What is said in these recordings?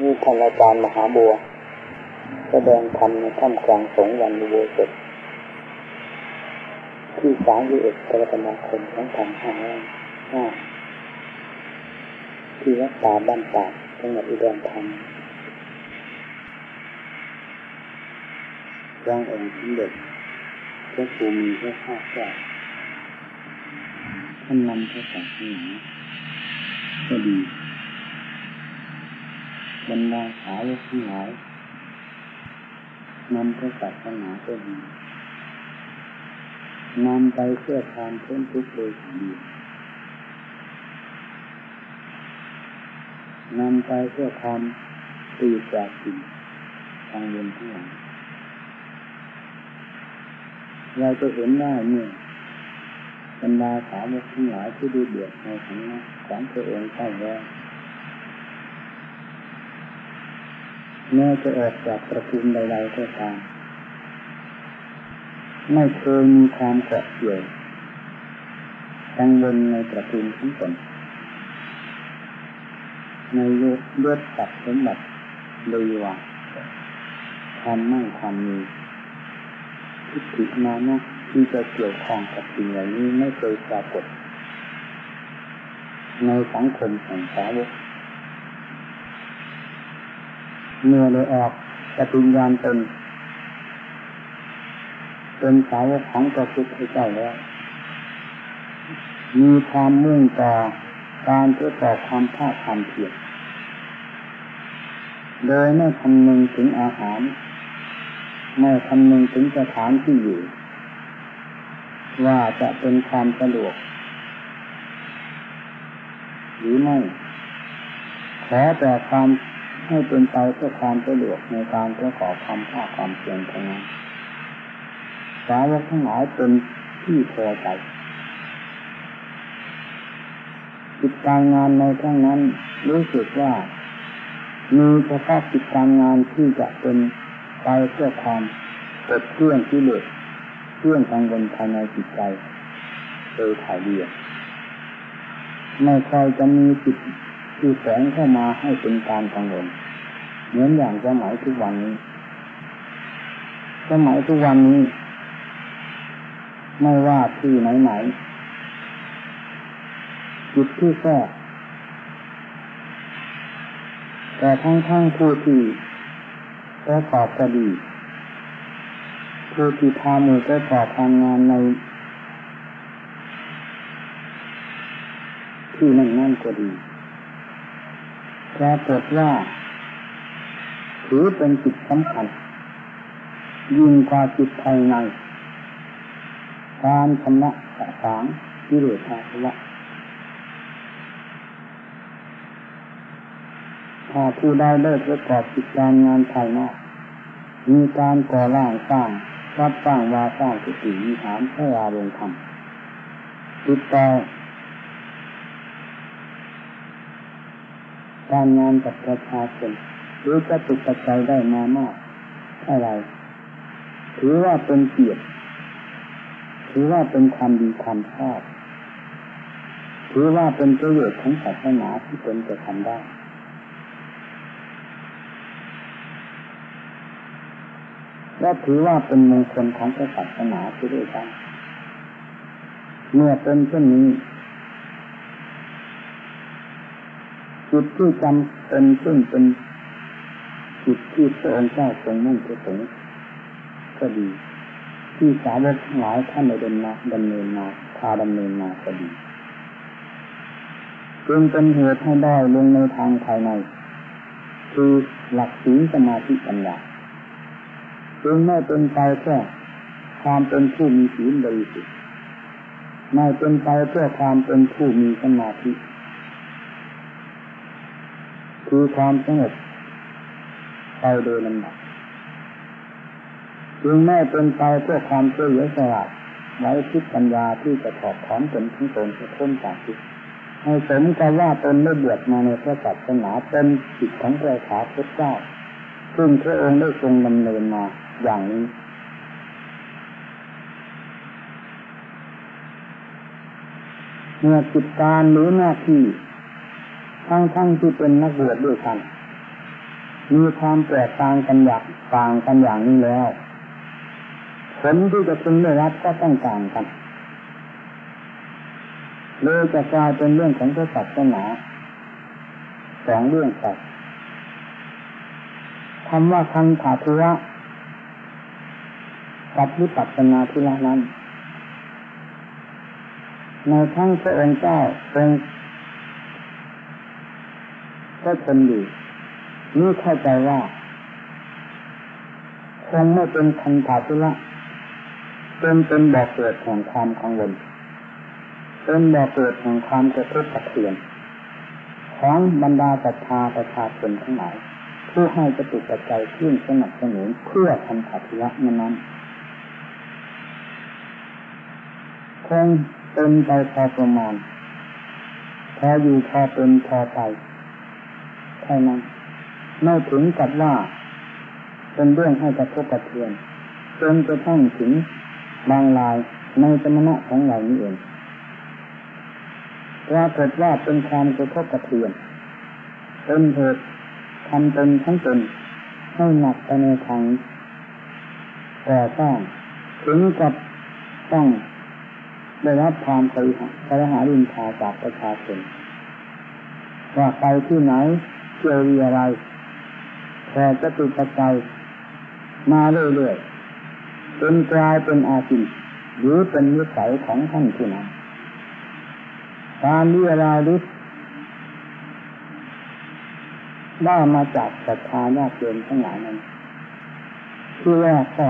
นี่ท่านอาจารย์มหาบัวแสดงธรรมในท่ามกลางสงวันอุโบสถที่สามสิบเอ็ดกรกฎาคมสองพันห้าร้อยห้าที่วัดป่าบ้านตาดจังหวัดอุดรธานีร่างองค์สมเด็จพระภูมิพระภาคเจ้าท่านนำพระศาสนาก็ดี บรรดาสาวกทั้งหลายนำพระศาสนาก็ดีนำไปเพื่อความพ้นทุกข์โดยดีนำไปเพื่อความตีจากสิ่งทางเวนทั้งหลายเราจะเห็นได้เมื่อบรรดาสาวกทั้งหลายที่ดูเดือดในฐานะของพระองค์ใต้แล้ว แม้จะออกจากประตูใดๆก็ตามไม่เคยมีความเกาะเกี่ยวกังวลในประตูทั้งตนในเลือดตัดสมบัติเลยว่าความมั่งความมีทิฏฐิมานะที่จะเกี่ยวข้องกับสิ่งเหล่านี้ไม่เคยปรากฏในสังคมแห่งสาวก เมื่อเลยออกปฏิญญาณตนเป็นสาวกของพระพุทธเจ้าแล้วมีความมุ่งต่อการเพื่อต่อความภาคความเพียรโดยไม่คำนึงถึงอาหารไม่คำนึงถึงสถานที่อยู่ ว่าจะเป็นความสะดวก หรือไม่ขอแต่ความ ให้เป็นไปเพื่อความสะดวกในการประกอบความภาคความเพียรเท่านั้นสาวกทั้งหลายเป็นที่พอใจกิจการงานในครั้งนั้นรู้สึกว่ามีเฉพาะกิจการงานที่จะเป็นไปเพื่อความปลดเครื่องที่เหลือเครื่องทางบนภายในจิตใจโดยถ่ายเดียวไม่ค่อยจะมีจิต ที่แฝงเข้ามาให้เป็นการกังวลเหมือนอย่างสมัยทุกวันนี้ สมัยทุกวันนี้ ไม่ว่าที่ไหนไหนจิตที่แท้แต่ทั้งทั้งผู้ที่ประกอบคดีผู้ที่ทำมือประกอบทำงานในที่นั่นนั่นก็ดี ปรากฏว่าถือเป็นจิตสำคัญยิ่งกว่าจิตภายใน การชำระสะสางที่เหลือทาวะถ้าผู้ใดได้ประกอบกิจการงานภายนอกมีการก่อร่างสร้างรับสร้างวาสร้างกุฏิวิหารพระราลงธรรมติดต่อ การงานกับประชาชนหรือจะตุกใจได้มามากเท่าไร ถือว่าเป็นเกียรติถือว่าเป็นความดีความชอบถือว่าเป็นประโยชน์ของศาสนาที่ตนจะทำได้และถือว่าเป็นมงคลของศาสนาที่ด้วยกันเมื่อเป็นเช่นนี้ จุดที่จำเป็นซึ่งเป็นจุดที่พระองค์เจ้าทรงมุ่งประสงค์ก็ดี ที่สาวกหลายท่านได้ดำเนินดำเนินมาพาดำเนินมาก็ดีจึงเป็นเหตุให้ได้ลงในทางภายใน คือหลักศีลสมาธิปัญญาจึงไม่เป็นไปแค่ความเป็นผู้มีศีลบริสุทธิ์ไม่เป็นไปเพื่อความเป็นผู้มีสมาธิ คือความสงบไปโดยลำดับจึงไม่เป็นไปเพื่อความเฉลียวฉลาดไว้คิดปัญญาที่จะถอดถอนตนทั้งตนจะพ้นจากทุกให้สมกับว่าตนได้เบือดมาในพระศาสนาเป็นจิตของพระขาพระเจ้าซึ่งพระองค์ได้ทรงดำเนินมาอย่างนี้เมื่อกิจการหรือหน้าที่ ทั้งทั้งที่เป็นนักบวชด้วยกัน มีความแตกต่างกันอย่างต่างกันอย่างนี้แล้วผลที่จะพึงได้รับก็ต้องต่างกันเลยจะกลายเป็นเรื่องของพระศาสนาสองเรื่องไปคำว่าคันถาธุระกับวิปัสสนาธุระนั้นในทั้งพระองค์เจ้าเป็น ก็ทนอยู่นี่เข้าใจว่าคงไม่เป็นคันถาธุระเป็นเป็นบ่อเกิดแห่งความกังวลเป็นบ่อเกิดแห่งความกระทบกระเทือนของบรรดาศรัทธาประชาชนทั้งหลายผู้ให้จะตุกกระใจขึ้นสนับสนุนเพื่อทำขัดละนั้นคงเป็นไปพอประมาณพออยู่พอเป็นพอไป แค่นั้นไม่ถึงกับว่า เป็นเรื่องให้กระทบกระเทือนจนกระทั่งถึงบางลายในสมณะของเรานี้เองปรากฏว่าเป็นความกระทบกระเทือนเป็นเหตุทำตนทั้งตนให้หนักไปในทางก่อสร้างถึงกับต้องได้รับความกระกระหารินทาจากประชาชนว่าไปที่ไหน เจออะไรแผ่จะตุปัจจัยมาเรื่อยๆจนกลายเป็นอาชีพหรือเป็นนิสัยของท่านที่นั้นการเรียรายฤทธิ์ได้มาจากศรัทธาญาติโยมทั้งหลายนั้นที่แรกก็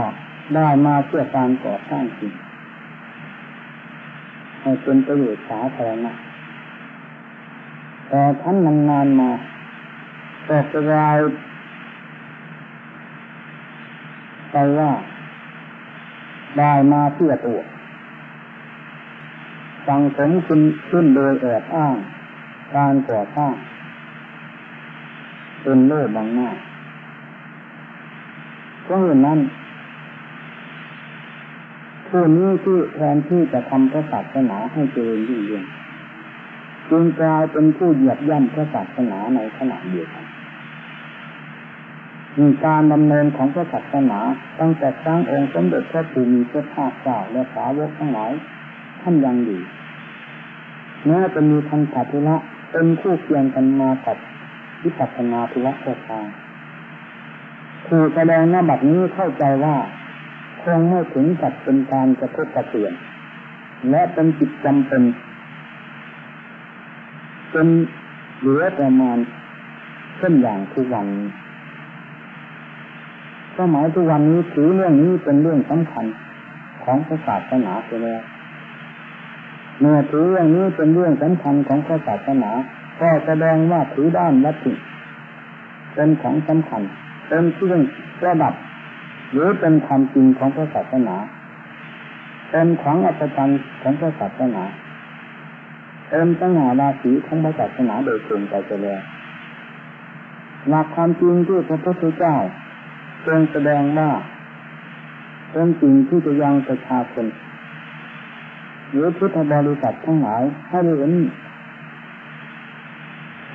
ได้มาเพื่อการก่อสร้างสิ่งให้เป็นประโยชน์สาธารณะแต่ท่านนานๆมา ก็กลายไปว่าได้มาเพื่อตัวสังสมขึ้นขึ้นโดยแอบอ้างการก่อสร้างเป็นเล่บางหน้าเพราะเหตุนั้นผู้นี้ที่แทนที่จะทำพระศาสนาให้เจริญยิ่งยิ่งจึงกลายเป็นผู้เหยียบย่ำพระศาสนาในขณะเดียวกัน มีการดำเนินของพระศาสนา ตั้งแต่ครั้งองค์สมเด็จพระภูมิพระภาคเจ้าและสาวกทั้งหลายท่านยังอยู่แม้จะมีทันถาธุระเป็นคู่เคียงกันมากับวิปัสสนาธุระก็ตามคือแสดงหน้าบัดนี้เข้าใจว่าคงไม่ถึงกับเป็นการกระทบกระเทือน และเป็นจิตจำเป็นเป็นเหลือประมาณเช่นอย่างทุกวัน สมัยทุกวันนี้ถือเรื่องนี้เป็นเรื่องสำคัญของศาสนาไปแล้วเมื่อถือเรื่องนี้เป็นเรื่องสำคัญของศาสนาก็แสดงว่าถือด้านวัตถุเป็นของสำคัญเป็นเครื่องระดับ หรือเป็นความจริงของพระศาสนาเป็นของอัศจรรย์ของพระศาสนาเป็นตั้งหาราศีของพระศาสนาโดยตรงไปเลยหลักความจริงที่พระพุทธเจ้า ทรงแสดงว่าเป็นจริงที่จะยังประชาชนหรือพุทธบริษัททั้งหลายให้เห็น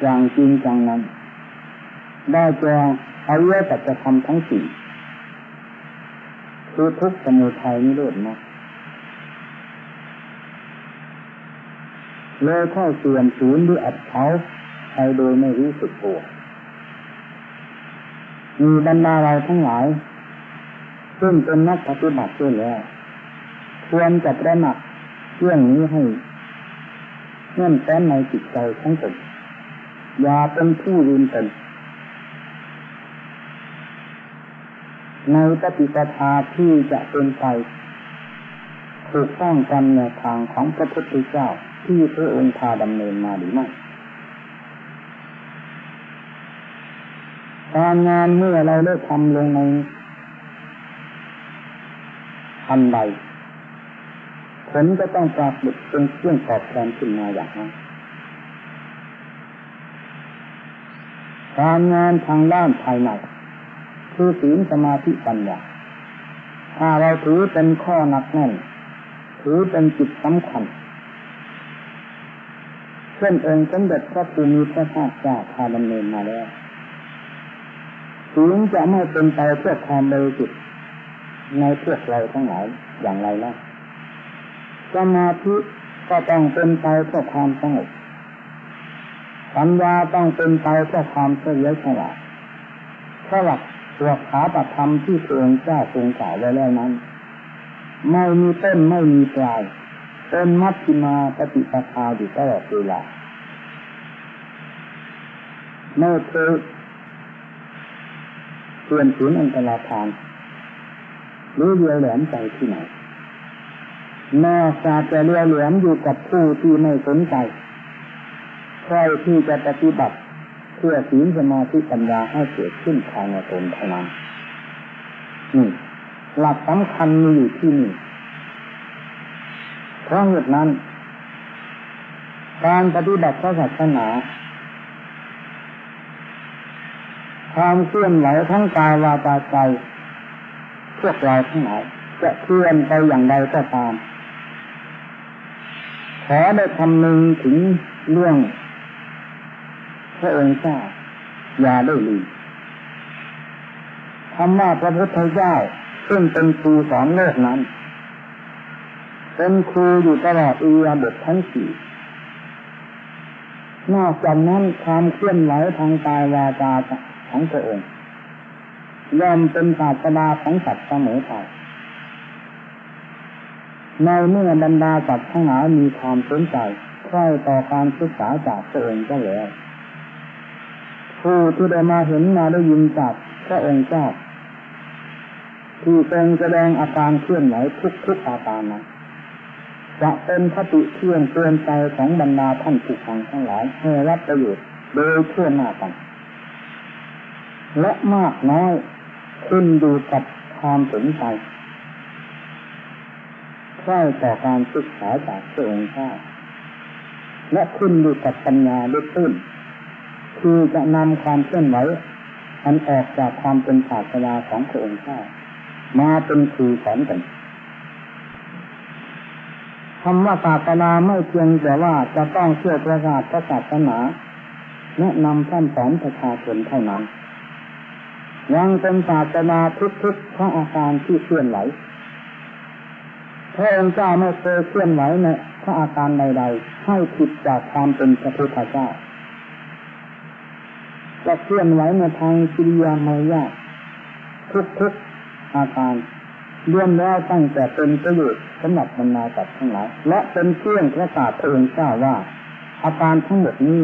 อย่างจริงจังนั้น ได้แก่อริยสัจธรรมทั้งสี่คือทุกสมุทัยนิโรธนะเลยเข้าเสื่อมสูญด้วยอัดเขาไปโดยไม่รู้สึกตัว มีบรรดาเราทั้งหลาย ซึ่งเป็นนักปฏิบัติด้วยแล้ว ควรจะระหนักเรื่องนี้ให้เงื่อนแฟ้นในจิตใจทั้งตนอย่าเป็นผู้ลืมตนในปฏิปทาที่จะเป็นไปถูกต้องกันในทางของพระพุทธเจ้าที่พระองค์พาดำเนินมาหรือไม่ การงานเมื่อเราได้ทำลงในทันใดผลก็ต้องปรากฏเป็นเครื่องตอบแทนขึ้นมาอย่างนั้นการงานทางด้านภายในคือศีลสมาธิปัญญาถ้าเราถือเป็นข้อหนักแน่น ถือเป็นจิตสำคัญเช่นองค์สมเด็จพระภูมิพระภาคเจ้าพาดำเนินมาแล้ว ถึงจะไม่เป็นไปเพื่อความบริสุทธิ์ในพวกเราทั้งหลายอย่างไรนะสมาธิก็ต้องเป็นไปเพื่อความสงบปัญญาต้องเป็นไปเพื่อความเฉลียวฉลาดถ้าหลักตัวขาปัธรรมที่พระองเจ้าทรงกล่าวไว้แล้วนั้น ไม่มีต้นไม่มีปลายเป็นมัชฌิมาปฏิปทาอยู่ตลอดเวลาไม่เคย เปลี่ยนศูนย์อันตรธานหรือเรียแหลมใจที่ไหนนอกจากจะเรียแหลมอยู่กับผู้ที่ไม่สนใจใครที่จะปฏิบัติเพื่อศีลสมาธิปัญญาให้เกิดขึ้นภายในตนเท่านั้นนี่หลักสำคัญมีอยู่ที่นี่เพราะเหตุนั้น การปฏิบัติพระศาสนา ความเคลื่อนไหวทั้งกายวาจาใจพวกเราทั้งหลายจะเคลื่อนไปอย่างใดก็ตาม ขอได้คำนึงถึงเรื่องพระองค์เจ้าอย่าได้ลืมคำว่าพระพุทธเจ้าซึ่งเป็นครูสอนโลกนั้น เป็นครูอยู่ตลอดอียาบททั้งสี่นอกจากนั้นความเคลื่อนไหวทางกายวาจา ของพระองย่อมเป็นศาสดาของสัตว์เสมอไปในเมื่อบรรดาสัตว์ทั้งหลายมีความสนใจใคร่ต่อการศึกษาจากพระองก็แล้วผู้ที่ได้มาเห็นมาได้ยินจากพระองค์เจ้าที่ทรงแสดงอาการเคลื่อนไหวทุกๆอาการนั้นจะเป็นคติเคลื่อนเตือนใจของบรรดาท่านผู้ฟังทั้งหลายให้รับประโยชน์โดยเชื่อหน้ากัน และมากน้อยขึ้นอยู่กับความสนใจใช่ต่อการศึกษาจากพระองค์เจ้าและขึ้นอยู่กับปัญญาด้วยตื้นคือจะนำความเคลื่อนไหวอันออกจากความเป็นศาสนาของพระองค์เจ้ามาเป็นครูสอนกันคำว่าศาสนาไม่เพียงแต่ว่าจะต้องเชื่อประกาศพระศาสนาแนะนำท่านสอนประชาชนเท่านั้น ยังเป็นศาสนาทุกๆพระอาการที่เคลื่อนไหวพระองค์เจ้าไม่เคยเคลื่อนไหวในพระอาการใดๆให้ผิดจากความเป็นพระพุทธเจ้าจะเคลื่อนไหวในทางกิริยามารยาททุกๆอาการเรื่องแล้วตั้งแต่เป็นประโยชน์สำหรับบรรดาสัตว์ทั้งหลายและเป็นเครื่องประกาศพระองค์เจ้าว่า อาการทั้งหมดนี้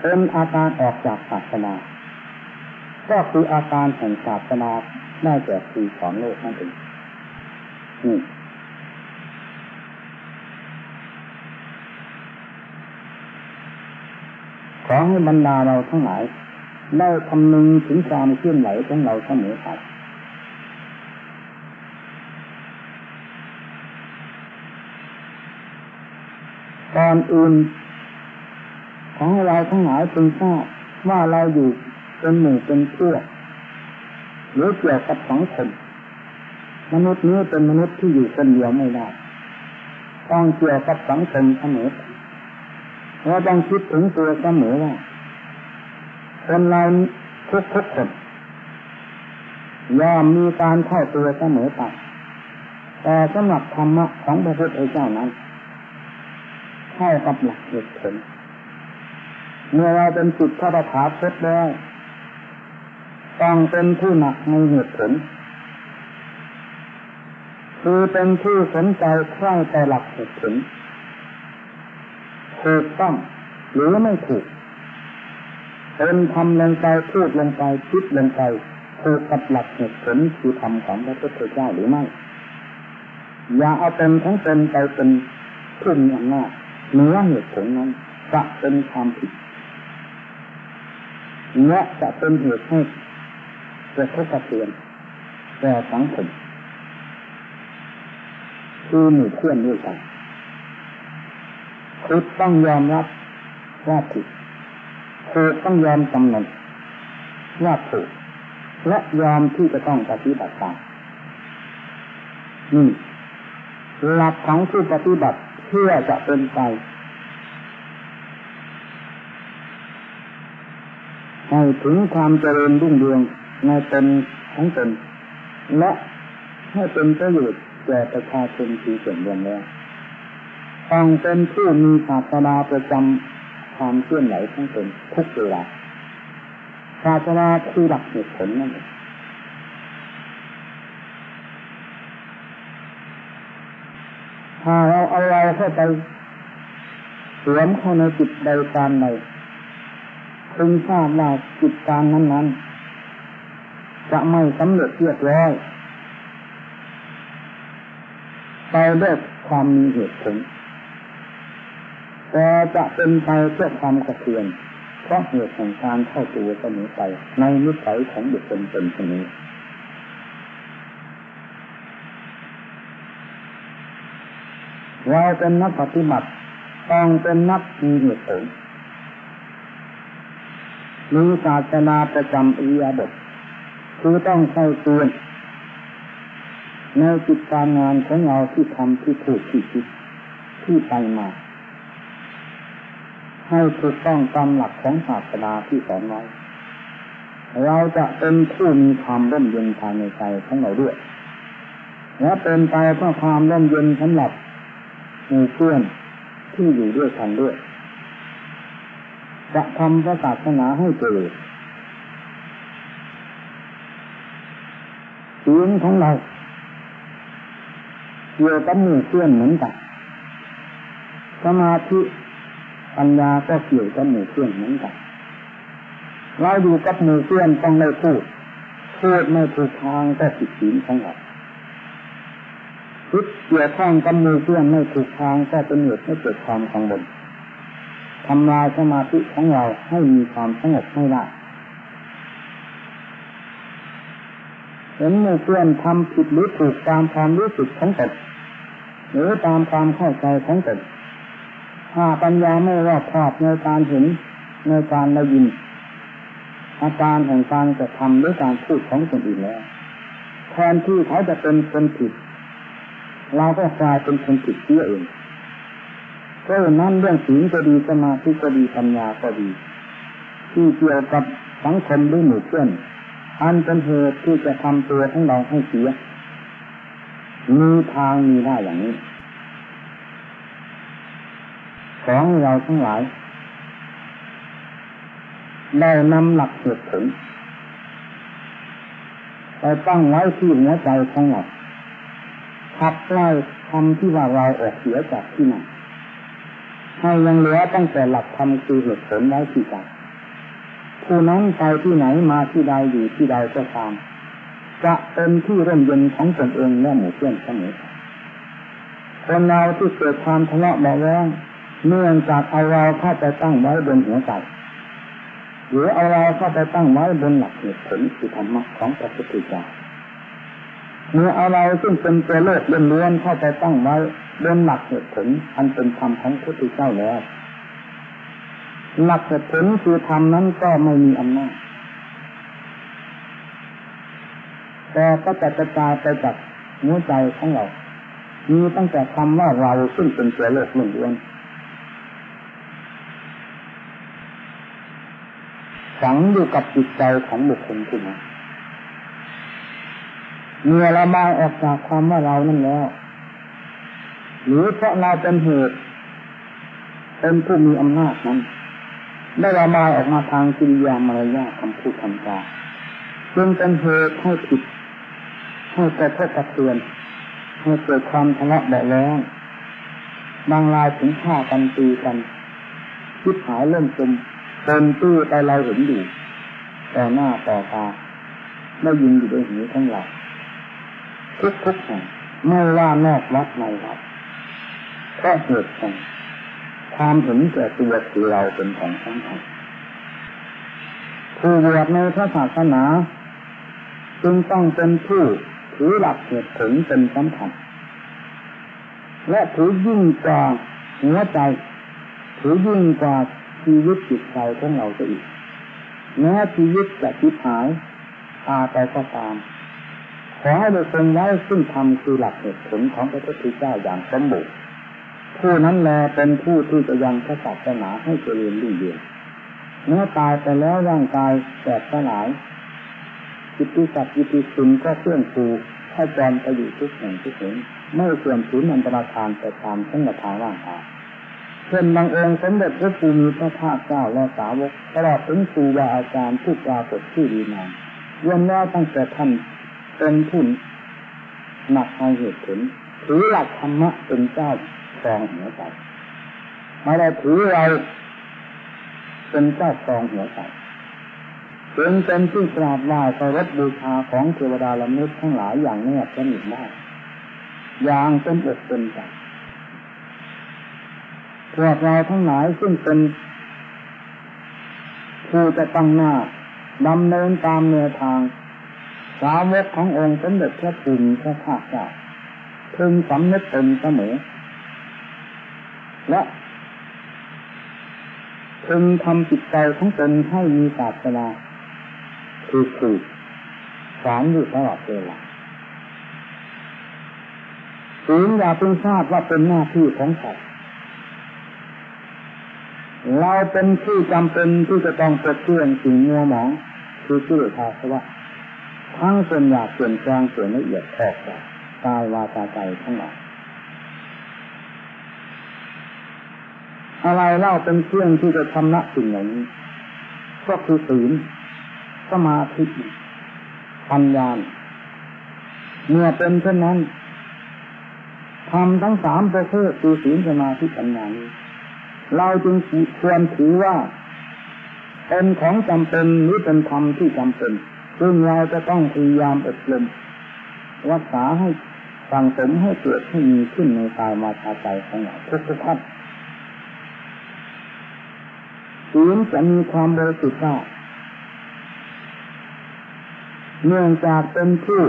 เป็นอาการออกจากศาสนา ก็คืออาการแห่งศาสนาได้แก่คือสอนโลกนั่นเองนี่ขอให้บรรดาเราทั้งหลายได้คำนึงถึงความเคลื่อนไหวของเราเสมอไปก่อนอื่นของเราทั้งหลายพึงทราบว่าเราอยู่ เป็นหมู่เป็นพวกหรือเกี่ยวกับสังคมมนุษย์นี้เป็นมนุษย์ที่อยู่คนเดียวไม่ได้ต้องเกี่ยวกับสังคมเสมอเราต้องคิดถึงตัวเสมอว่าคนเราทุกทุกคนย่อมมีการเข้าตัวเสมอไปแต่สำหรับธรรมะของพระพุทธเจ้านั้นเข้ากับหลักเหตุผลเมื่อเราเป็นจิตพระถาคตแล้ว ต้องเป็นผู้หนักในเหตุผลคือเป็นผู้สนใจใคร่แต่หลักเหตุผลถูกต้องหรือไม่ถูกเป็นทำลงไปพูดลงไปคิดลงไปถูกกับหลักเหตุผลคือธรรมของพระพุทธเจ้าหรือไม่ อย่าเอาเป็นทั้งเป็นไปเป็นผู้มีอำนาจเหนือเหตุผลนั้นจะเป็นความผิดและจะเป็นเหตุให้ เกิดทุกข์เตือนแต่สังคมคือหมู่เพื่อนด้วยกันคือต้องยอมรับว่าผิดคือต้องยอมกำหนดว่าถูกและยอมที่จะต้องปฏิบัติตามนี่หลักของผู้ปฏิบัติเพื่อจะเป็นไปให้ถึงความเจริญรุ่งเรือง ในตนของตนและให้เป็นประโยชน์แก่ประชาชนที่ส่วนรวมแล้วต้องเป็นผู้มีศาสนาประจำความเคลื่อนไหวของตนทุกเวลาศาสนาคือหลักเหตุผลนั่นเองถ้าเราเอาเราเข้าไปสวมเข้าในจิตใดการใดพึงทราบว่าจิตการนั้นๆ จะไม่สำเร็จเรียบร้อยไปด้วยความมีเหตุผลแต่จะเป็นไปเพื่อความกระเทือนเพราะเหตุแห่งการเข้าตัวเสมอไปในนิสัยของบุคคลเป็นชนี้เราเป็นนักปฏิบัติต้องเป็นนักมีเหตุผลมีศาสนาประจำอิยาบท คือต้องใช้ตัวในจิตการงานของเราที่ทำที่ถูกที่คิดที่ไปมา ให้ถูกต้องตามหลักของศาสนาที่สอนไว้ เราจะเป็นผู้มีความร่มเย็นภายในใจของเราด้วย และเป็นไปเพื่อความร่มเย็นสำหรับมีเพื่อนที่อยู่ด้วยกันด้วย จะทำพระศาสนาให้เกิด เสียงของเราเกี่ยวกับมือเพื่อนเหมือนกันสมาธิปัญญาก็เกี่ยวกับมือเพื่อนเหมือนกันเราอยู่กับมือเพื่อนต้องไม่พูดพูดไม่ถูกทางก็ผิดศีลของเราคิดเกี่ยวข้องกับมือเพื่อนไม่ถูกทางก็เป็นเหตุให้เกิดความกังวลทำลายสมาธิของเราให้มีความสงบไม่ได้ เห็นมือเพื่อนทำผิดหรือถูกตามความรู้สึกของตนหรือตามความเข้าใจของตนถ้าปัญญาไม่รอบคอบในการเห็นในการได้ยิน อาการแห่งการจะทำหรือการพูดของคนอื่นแล้วแทนที่เขาจะเป็นคนผิด เราก็กลายเป็นคนผิดเสียเองเพราะนั้นเรื่องศีลก็ดีสมาธิก็ดีปัญญาก็ดี ที่เกี่ยวกับสังคมหรือหมู่เพื่อน อันเป็นเหตุที่จะทำตัวของเราให้เสีย มีทางมีได้อย่างนี้ ของเราทั้งหลายได้นำหลักเหตุผลไปตั้งไว้ที่หัวใจของเราขับไล่คำที่ว่าเราออกเสียจากที่นั่นให้ยังเหลือตั้งแต่หลักธรรมคือเหตุผลไว้ที่ใจ ผู้นั้นไปที่ไหนมาที่ใดอยู่ที่ใดก็ตามจะเป็นที่ร่มเย็นของตนเองและหมู่เพื่อนเสมอคนเราที่เกิดความทะเลาะเบาแวงเนื่องจากเอาเราเข้าไปตั้งไว้บนหัวใจหรือเอาเราเข้าไปตั้งไว้บนหลักเหตุผลคือธรรมะของพระพุทธเจ้าเมื่อเอาเราซึ่งเป็นตัวเลิศเลื่อนเข้าไปตั้งไว้บนหลักเหตุผลอันเป็นธรรมของพระพุทธเจ้าแล้ว หลักเหตุผลคือธรรมนั้นก็ไม่มีอำนาจแต่ก็จะกระจายไปจากหัวใจของเรา มีตั้งแต่คำว่าเราซึ่งเป็นตัวโลกล้วนฝังอยู่กับจิตใจของบุคคลขึ้นมาเมื่อเรามาออกจากความว่าเรานั่นแล้ว หรือเพราะเราเป็นเหตุเป็นผู้มีอำนาจนั้น ได้ระบายออกมาทางกิริยามารยาคำพูดคำจาจึงเป็นเหตุให้ผิดให้กระทบกระเทือนให้เกิดความทะเลาะเบาแว้งบางรายถึงฆ่ากันตีกันคิดหายเริ่มจมเป็นตู้แต่เราเห็นอยู่ต่หน้าต่อตาไม่ยินอยู่ด้วยหูทั้งหลายทุกทุกแห่งไม่ว่านอกวัดในวัดเพราะเหตุแห่ง ความเห็นแก่ตัวคือเราเป็นของสำคัญผู้บวชในพระศาสนาจึงต้องเป็นผู้ถือหลักเหตุผลเป็นสำคัญและถือยิ่งกว่าหัวใจ ถือยิ่งกว่าชีวิตจิตใจของเราจะอีก แม้ชีวิตจะทิพหายอาไปก็ตามขอให้เราทรงไว้ซึ่งทำคือหลักเหตุผลของพระพุทธเจ้าอย่างสมบูรณ์ ผู้นั้นแลเป็นผู้ที่จะยังพระศาสนาให้เจริญรุ่งเรืองเมื่อตายไปแล้วร่างกายแตกสลายจิตติสัตว์จิตติสุนก็เครื่องฟูให้จอมไปอยู่ทุกแห่งทุกหนไม่เสื่อมสูญอันตรธานแต่ตามทั้งทางร่างกายเช่นบางองค์สมเด็จพระภูมิพระภาคเจ้าและสาวกตลอดถึงครูบาอาจารย์ผู้ปรากฏที่ดีนานรวมแล้วตั้งแต่ท่านเป็นผู้หนักในเหตุผลถือหลักธรรมะเป็นเจ้า ครองหัวใจไม่ได้ถือเราเป็นเจ้าครองหัวใจเป็นเป็นที่กราบไหว้เคารพบูชาของเทวดาละมุดทั้งหลายอย่างแนบสนิทได้อย่างเป็นอกเป็นใจพวกเราทั้งหลายซึ่งเป็นผู้จะตั้งหน้าดำเนินตามแนวทาง สาวกขององค์สมเด็จพระภูมิพระภาคเจ้าพึงสำนึกตนเสมอ และพึงทำจิตใจของตนให้มีศาสนาคือคือสอนอยู่ตลอดเวลาถึงอย่าเพิ่งทราบว่าเป็นหน้าที่ของใครเราเป็นที่จำเป็นที่จะต้องปลดเปลื้องสิ่งมัวหมองคือชื่อทาสวะทั้งส่วนหยาบส่วนกลางส่วนละเอียดออกจากกายวาจาใจทั้งหลาย อะไรเล่าเป็นเครื่องที่จะทำละสิ่งเหล่านี้ ก็คือศีลสมาธิปัญญาเมื่อเป็นเช่นนั้นทำทั้งสามประเภทคือศีลสมาธิปัญญานี้เราจึงควรถือว่าเป็นของจำเป็นหรือเป็นธรรมที่จำเป็น ซึ่งเราจะต้องพยายามอบรมรักษาให้สั่งสมให้เกิดให้มีขึ้นในกายมาชาใจของเราทุกท่าน ศีลจะมีความบริสุทธิ์ได้เนื่องจากเป็นผู้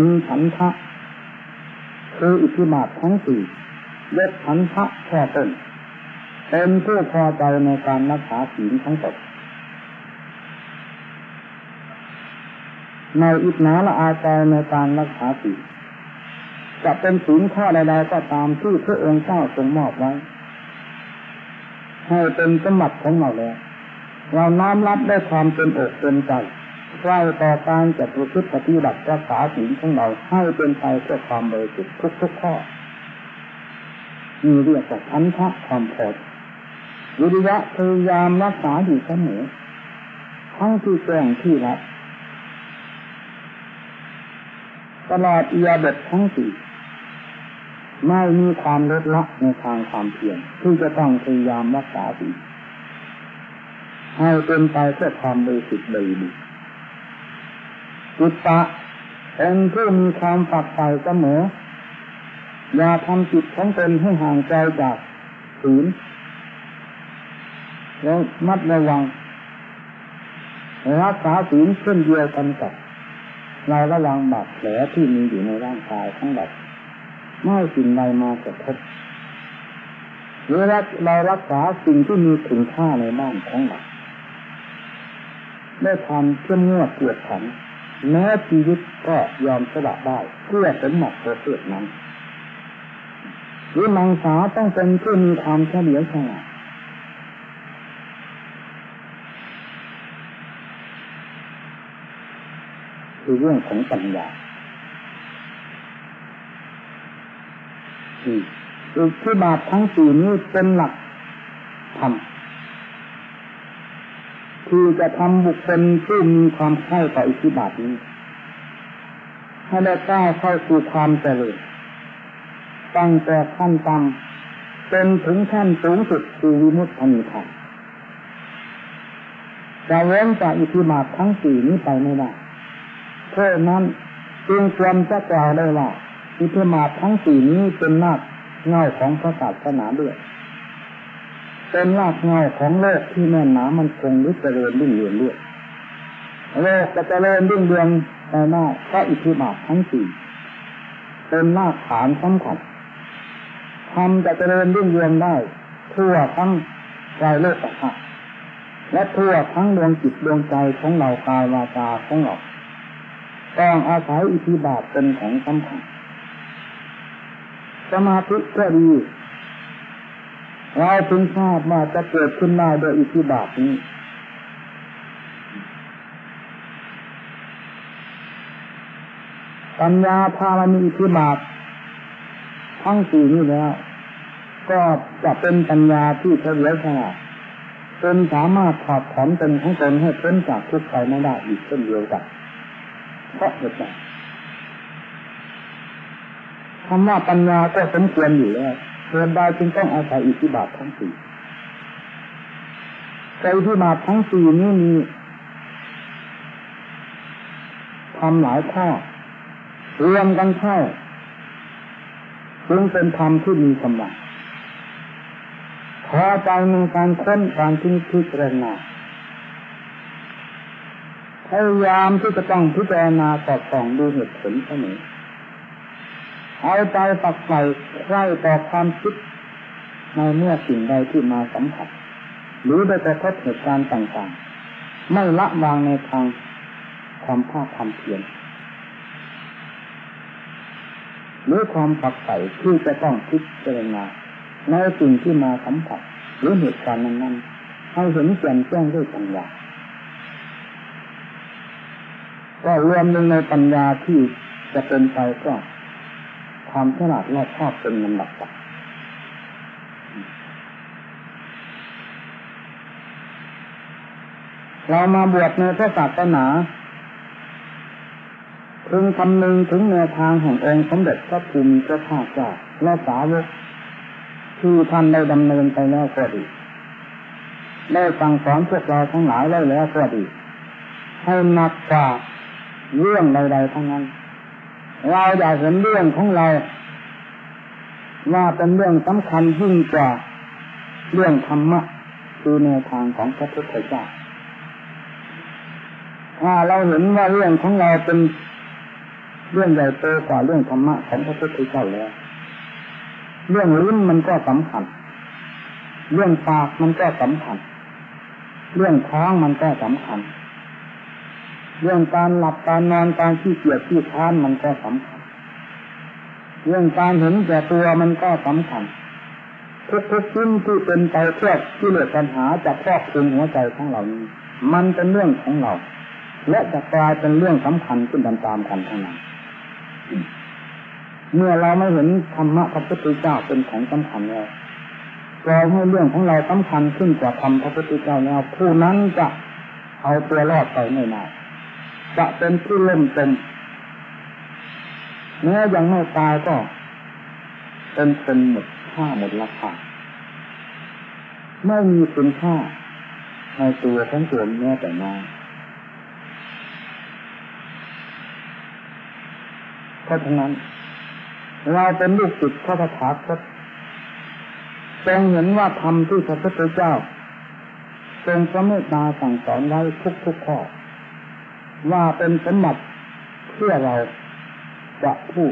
มีฉันทะคืออิทธิบาททั้งสี่ยศฉันทะแค่ต้นเป็นผู้พอใจในการรักษาศีลทั้งหมดในอิจนาละอาใจในการรักษาศีลจะเป็นศีลข้อใดๆก็ตามที่พระองค์เจ้าทรงมอบไว้ ให้เป็นสมบัติของเราแล้ว เราน้อมรับได้ความเป็นอกเป็นใจใกล้ต่อการจะประพฤติปฏิบัติรักษาศีลของเราให้เป็นไปเพื่อความบริสุทธิ์ทุกๆข้อมีเรียกว่าอันทะความพอวิริยะพยายามรักษาอยู่เสมอทั้งที่แจ้งที่รับตลอดอียบททั้งสี่ ไม่มีความลดละในทางความเพียรที่จะต้องพยายามรักษาศีลให้เป็นไปเพื่อความบริสุทธิ์เลยดีจิตตะเป็นผู้มีความฝักใฝ่เสมออย่าทำจิตของตนให้ห่างไกลจากศีลแล้วมัดระวังรักษาศีลเช่นเดียวกันกับเราระวังบาดแผลที่มีอยู่ในร่างกายทั้งหมด ไม่สิ่งใดมากระทบหรือเรารักษาสิ่งที่มีถึงค่าในบ้านของเราได้ทำเข้มงวดเกียดขันแม้ชีวิตก็ยอมสละได้เพื่อเป็นหมักประเสริฐนั้นหรือมังสาต้องเป็นผู้มีความเฉลียวฉลาดคือเรื่องของปัญญา คือที่บาปทั้งสี่นี้เป็นหลักธรรมคือจะทำบุคคลผู้มีความใช่ต่ออิทธิบาทนี้ ให้ได้ก้าวเข้าสู่ความเจริญตั้งแต่ขั้นต่ำเป็นถึงขั้นสูงสุดคือวิมุตตินิพพานจะเว้นจากอิทธิบาททั้งสี่นี้ไปไม่ได้เพราะนั้นจึงควรจะกล่าวได้ว่า อิทธิบาททั้งสี่นี้เป็นหน้าเงาของพระศาสนาด้วย เป็นรากเงาของโลกที่แน่นหนามันคงหรือเจริญรุ่งเรืองด้วยโลกจะเจริญรุ่งเรืองในหน้าพระอิทธิบาททั้งสี่เป็นรากฐานสำคัญทำจะเจริญรุ่งเรืองได้ทั่วทั้งใจโลกธาตุและทั่วทั้งดวงจิตดวงใจของเรากายวาจาของเราต้องอาศัยอิทธิบาทเป็นของสำคัญ สมาธิก็ดีเราพึงทราบว่าจะเกิดขึ้นได้โดยอิทธิบาทนี้ปัญญาพามันมีอิทธิบาททั้งสี่นี้แล้ว ก็จะเป็นปัญญาที่เฉลียวฉลาดจนสามารถถอดถอนตนของตนให้พ้นจากทุกข์ไปไม่ได้อีกเช่นเดียวกันเพราะเหตุใด คำว่าปัญญาก็สมควรอยู่แล้วเกิดได้จึงต้องอาศัยอิทธิบาททั้งสี่ใจอิทธิบาททั้งสี่นี้มีทำหลายข้อรวมกันเข้าจึงเป็นธรรมที่มีกำลังพอใจในการค้นการทิ้งพิจารณาพยายามที่จะต้องพิจารณาสอดส่องดูเหตุผลเสมอ เอาใจฝักใฝ่ใคร่ต่อความคิดในเมื่อสิ่งใดที่มาสัมผัส หรือได้กระทบเหตุการณ์ต่างๆ ไม่ละวางในทางความภาคความเพียรหรือความฝักใฝ่ที่จะต้องคิดเจรณาในสิ่งที่มาสัมผัส หรือเหตุการณ์นั้นๆให้เห็นแจ่มแจ้งด้วยปัญญาก็รวมลงในปัญญาที่จะเป็นไปก็ ความฉลาดรอบคอบเป็นลำดับไปเรามาบวชในพระศาสนาพึงคำนึงถึงแนวทางแห่งองค์สมเด็จพระภูมิพระภาคเจ้าและสาวกที่ท่านได้ดำเนินไปแล้วก็ดี ได้สั่งสอนพวกเราทั้งหลายได้แล้วก็ดี ให้หนักกว่าเรื่องใดๆทั้งนั้น เราอยากเห็นเรื่องของเรา ว่าเป็นเรื่องสำคัญยิ่งกว่าเรื่องธรรมะคือแนวทางของพระพุทธเจ้าถ้าเราเห็นว่าเรื่องของเราเป็นเรื่องใหญ่โตกว่าเรื่องธรรมะของพระพุทธเจ้าแล้ว เรื่องลิ้นมันก็สำคัญ เรื่องปากมันก็สำคัญ เรื่องท้องมันก็สำคัญ เรื่องการหลับการนอนการขี้เกียจขี้ค้านมันก็สำคัญ เรื่องการเห็นแก่ตัวมันก็สำคัญทุกทุกชิ้นที่เป็นไปเพื่อที่เหลือปัญหาจะครอบคลุมหัวใจของเรานี้มันเป็นเรื่องของเรา และจะกลายเป็นเรื่องสำคัญขึ้นตามๆกันทั้งนั้นเมื่อเราไม่เห็นธรรมะพระพุทธเจ้าเป็นของสำคัญแล้วเราให้เรื่องของเราสำคัญขึ้นกว่าธรรมพระพุทธเจ้าแล้วผู้นั้นจะเอาตัวรอดไปไม่นาน จะเป็นผู้เล่มเต็มแม้ยังไม่ตายก็ เป็นเป็นหมดค่าหมดราคาไม่มีคุณค่าในตัวของตัวแม้แต่น้อยเพราะฉะนั้น เราเป็นลูกศิษย์พระธถาคตทรงเห็นว่าธรรมที่พระพุทธเจ้าทรงพระเมตตาสั่งสอนไว้ทุกทุกข้อ ว่าเป็นสมบัติเพื่อเราจะผู้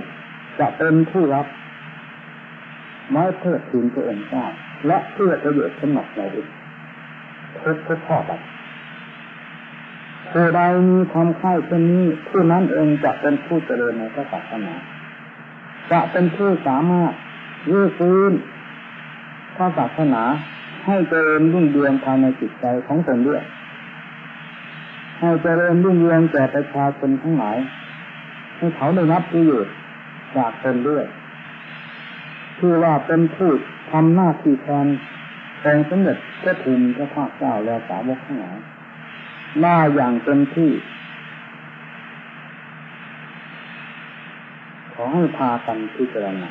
จะเป็นผู้รับไม้เพื่อทูลพระองค์เจ้และเพื่อประโยชน์สมบัติเราเองทุกทุกข้อไปผู้ใดมีความค่าเช่นนี้ผู้นั้นเองจะเป็นผู้เจริญในพระศาสนาจะเป็นผู้สามารถยื้อฟื้นพระศาสนาให้เจริญรุ่งเรืองภายในจิตใจของตนด้วย ให้เจริญรุ่งเรืองแก่ประชาชนทั้งหลาย ให้เขาได้รับประโยชน์จากตนด้วยคือว่าเป็นผู้ทำหน้าที่แทนองค์สมเด็จพระภูมิพระภาคเจ้าและสาวกทั้งหลายมาอย่างเต็มที่ ขอให้พากันพิจารณา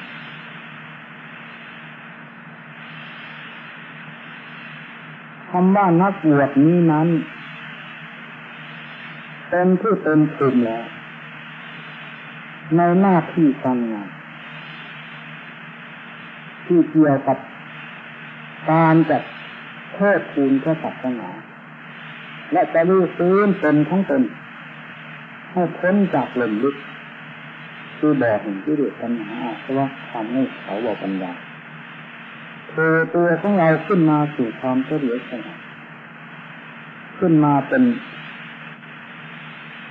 คำว่านักบวชนี้นั้น เป็นผู้เต็มภูมิแล้วในหน้าที่การงานที่เกี่ยวกับการจัดเทิดทูนพระศาสนาและจะรู้ฟื้นตนของตนให้พ้นจากหล่มลึกคือบ่อแห่งที่เดือดปัญหาเพราะว่าทำให้เขาบอกปัญญาเธอตัวของเราขึ้นมาสู่ความเฉลียวฉลาดขึ้นมาเป็น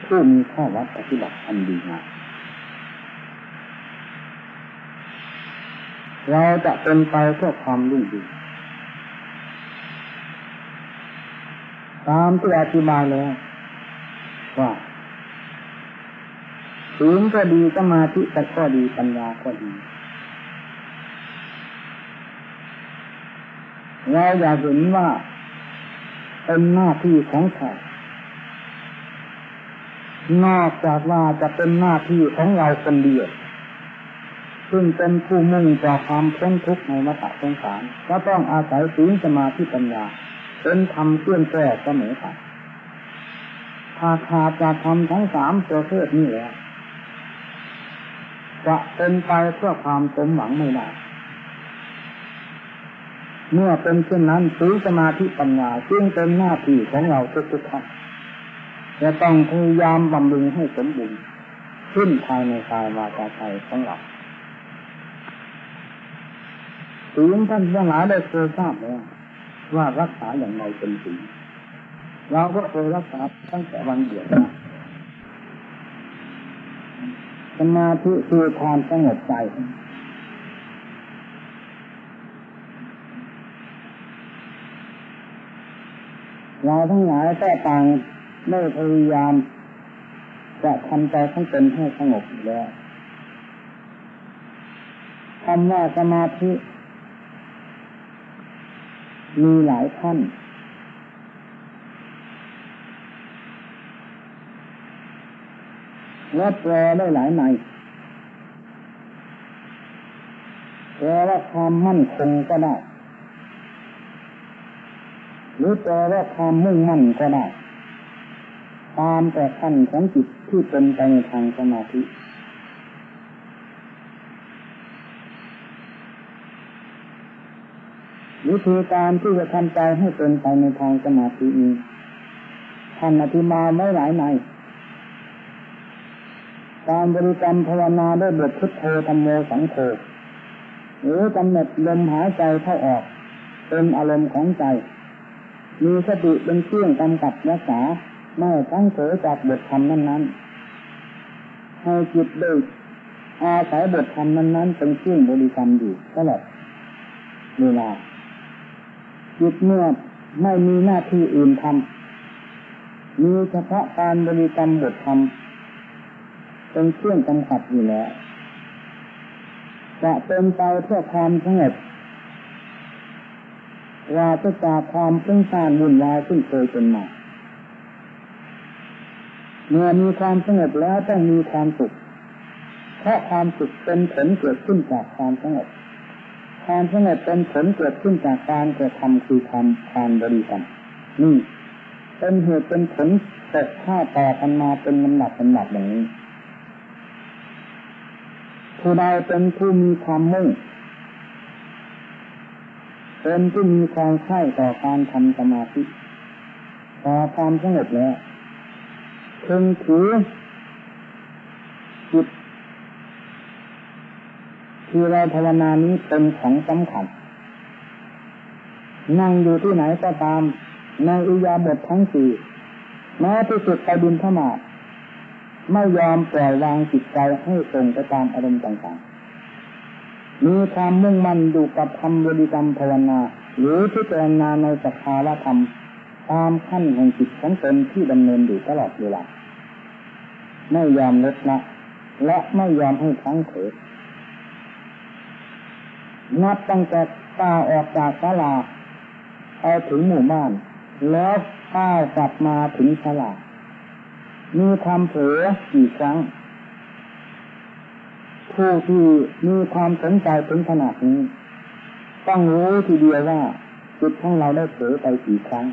ผู้มีข้อวัดปฏิบัติอันดีงามเราจะเป็นไปเพื่อความรุ่งเรืองตามที่อธิบายแล้วว่าศีลก็ดีสมาธิก็ดีปัญญาก็ดีเราอยากเห็นว่าเป็นหน้าที่ของใคร นอกจากว่าจะเป็นหน้าที่ของเราคนเดียว ซึ่งเป็นผู้มุ่งต่อความพ้นทุกข์ในมัฏสงสารก็ต้องอาศัยศีลสมาธิปัญญาเป็นธรรมเคลื่อนแก้เสมอไปถ้าขาดจากธรรมทั้งสามประเภทนี้แล้วจะเป็นไปเพื่อความสมหวังไม่ได้เมื่อเป็นเช่นนั้นศีลสมาธิปัญญาจึงเป็นหน้าที่ของเราทุกๆท่าน จะต้องพยายามบำรุงให้สมบูรณ์ขึ้นภายในกายวาจาใจของเราศีลท่านทั้งหลายได้เคยทราบแล้วว่ารักษาอย่างไรเป็นศีลเราก็เคยรักษาตั้งแต่วันเดียวสมาธิคือความสงบใจเราทั้งหลายก็ต่าง ได้พยายามจะทำใจของตนให้สงบแล้วคำว่าสมาธิ มีหลายขั้นและแปลได้หลายในแปลว่าความมั่นคงก็ได้ หรือแปลว่าความมุ่งมั่นก็ได้ ตามแต่ขั้นของจิตที่เป็นไปในทางสมาธิวิธีการที่จะทำใจให้เป็นไปในทางสมาธินี้ท่านอธิบาไว้หลายในการบริกรรมภาวนาด้วยบทพุทโธธรรมโมสังโฆหรือกำหนดลมหายใจเข้าออก เป็นอารมณ์ของใจ มีสติเป็นเครื่องกำกับรักษา ไม่ตั้งเผยจากบทธรรมนั้นๆให้จิตได้อาศัยบทธรรมนั้นๆเป็นเครื่องบริกรรมอยู่ตลอดเวลาจิตเมื่อไม่มีหน้าที่อื่นทำมีเฉพาะการบริกรรมบทธรรมเป็นเครื่องกำกับอยู่แล้วจะเป็นไปเพื่อความสงบว่าจะจากความฟุ้งซ่านวุ่นวายซึ่งเคยเป็นมา เมื่อมีความสงบแล้วต้องมีความสุขเพราะความสุขเป็นผลเกิดขึ้นจากความสงบความสงบเป็นผลเกิดขึ้นจากการกระทำคือทำการบริกรรมนี่เป็นเหตุเป็นผลตกข้าต่อกันมาเป็นลำดับลำดับอย่างนี้ผู้ใดเป็นผู้มีความมุ่งเป็นผู้มีความใช่ต่อการทำสมาธิต่อความสงบแล้ว พึงถือจิตที่เราภาวนานี้เป็นของสำคัญนั่งอยู่ที่ไหนก็ตามในอุยาบททั้งสี่แม้ที่สุดไปบินธมาศไม่ยอมปล่อยวางจิตใจให้ตรงไปตามอารมณ์ต่างๆ มีความมุ่งมั่นอยู่กับธรรมบริกรรมภาวนา หรือพิจารณาในสภาวะธรรม ตามขั้นแห่งจิตของตนที่ดำเนินอยู่ตลอดเวลา ไม่ยอมลดละและไม่ยอมให้ทั้งเถิดนับตั้งแต่ก้าวออกจากศาลาไปถึงหมู่บ้าน แล้วก้าวกลับมาถึงศาลามีความเผลอกี่ครั้งผู้ที่มีความสนใจถึงขนาดนี้ ต้องรู้ทีเดียวว่าจิตของเราได้เผลอไปกี่ครั้ง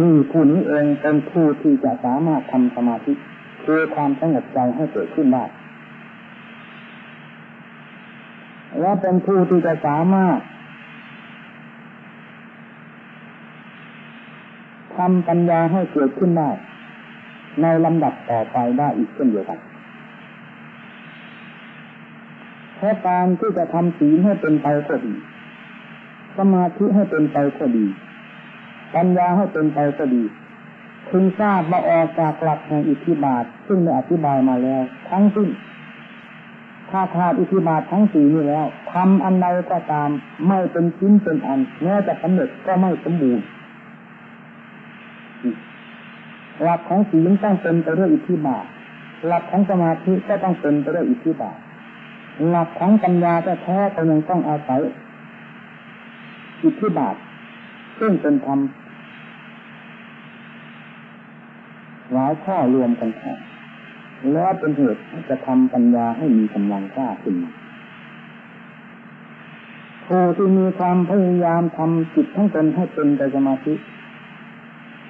นี่ผู้นี้เองเป็นผู้ที่จะสามารถทำสมาธิ คือความสงบใจให้เกิดขึ้นได้และเป็นผู้ที่จะสามารถทำปัญญาให้เกิดขึ้นได้ ในลำดับต่อไปได้อีกเช่นเดียวกันเพราะการที่จะทำศีลให้เป็นไปก็ดี สมาธิให้เป็นไปก็ดี ปัญญาให้เป็นไปก็ดี พึงทราบว่าออกจากหลักแห่งอิทธิบาท ซึ่งได้อธิบายมาแล้ว ทั้งสิ้นถ้าขาดอิทธิบาททั้งสี่นี้แล้วทำอันใดก็ตามไม่เป็นชิ้นเป็นอันแม้จะสำเร็จก็ไม่สมบูรณ์หลักของศีลต้องเป็นไปด้วยอิทธิบาทหลักของสมาธิก็ต้องเป็นไปด้วยอิทธิบาทหลักของปัญญาแท้ๆก็ยังต้องอาศัยอิทธิบาทซึ่งเป็นธรรม หลายข้อรวมกันแท้แล้วเป็นเหตุจะทำปัญญาให้มีกำลังกล้าขึ้นผู้ที่มีความพยายามทำจิตทั้งตนให้เป็นไปสมาธิ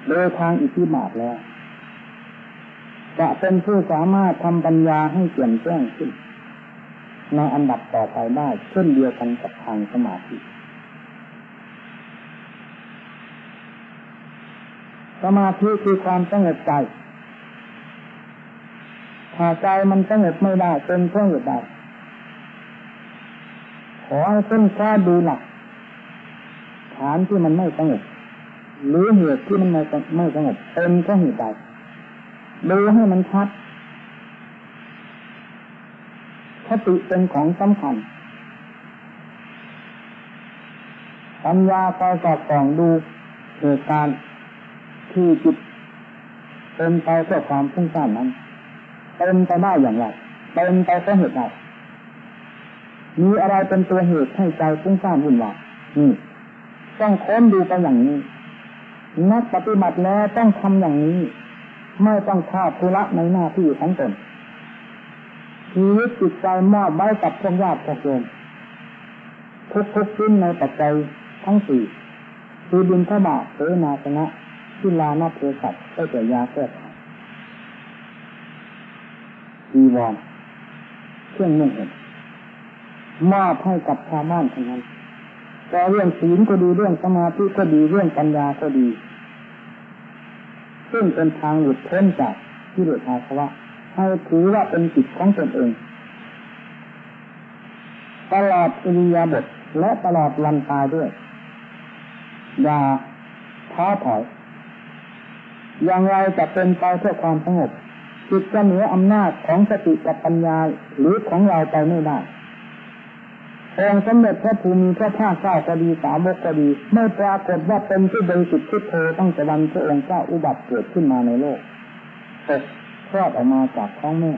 โดยทางอิทธิบาทแล้วจะเป็นผู้สามารถทำปัญญาให้เปลี่ยนแปลงขึ้นในอันดับต่อไปได้เช่นเดียวกันกับทางสมาธิ สมาธิคือความสงบใจถ้าใจมันสงบไม่ได้เป็นเพราะเหตุใดขอให้เส้นค้าดูหลักฐานที่มันไม่สงบหรือเหตุที่มันไม่ไม่สงบเป็นเพราะเหตุใดดูให้มันชัดสติเป็นของสำคัญปัญญาคอยสอดส่องดูเหตุการณ์ ที่จิตเป็นไปเพื่อความฟุ้งซ่านนั้นเป็นไปได้อย่างไรเป็นไปเพราะเหตุใดมีอะไรเป็นตัวเหตุให้ใจฟุ้งซ่านวุ่นวายนี่ต้องค้นดูไปอย่างนี้ นักปฏิบัติแล้วต้องทำอย่างนี้ ไม่ต้องทอดทุระในหน้าที่ของตนชีวิตจิตใจมอบไว้กับพวกญาติพวกโยมทุกทุกขึ้นในปัจจัยทั้งสี่คือบุญพระบาทเสนาสนะ ที่ลานาเพศัตก็จะยาแก้ไขจีวอรเครื่องนุ่งห่มมอบให้กับชาวบ้านทั้งนั้นแต่เรื่องศีลก็ดีเรื่องสมาธิก็ดีเรื่องปัญญาก็ดี ซึ่งเป็นทางหลุดพ้นจากที่หลุดอาสวะให้ถือว่าเป็นจิตของตนเองตลอดอิริยาบถและตลอดลันตายด้วยอย่าท้อถอย อย่างไรจะเป็นไปเพื่อความสงบจิตจะเหนืออำนาจของสติกับปัญญาหรือของเราไปไม่ได้องค์สมเด็จพระภูมิพระภาคเจ้าก็ดีสาวกก็ดีไม่ปรากฏว่าเป็นที่บริสุทธิ์พุทโธตั้งแต่วันพระองค์เจ้าอุบัติเกิดขึ้นมาในโลกตกคลอดออกมาจากท้องแม่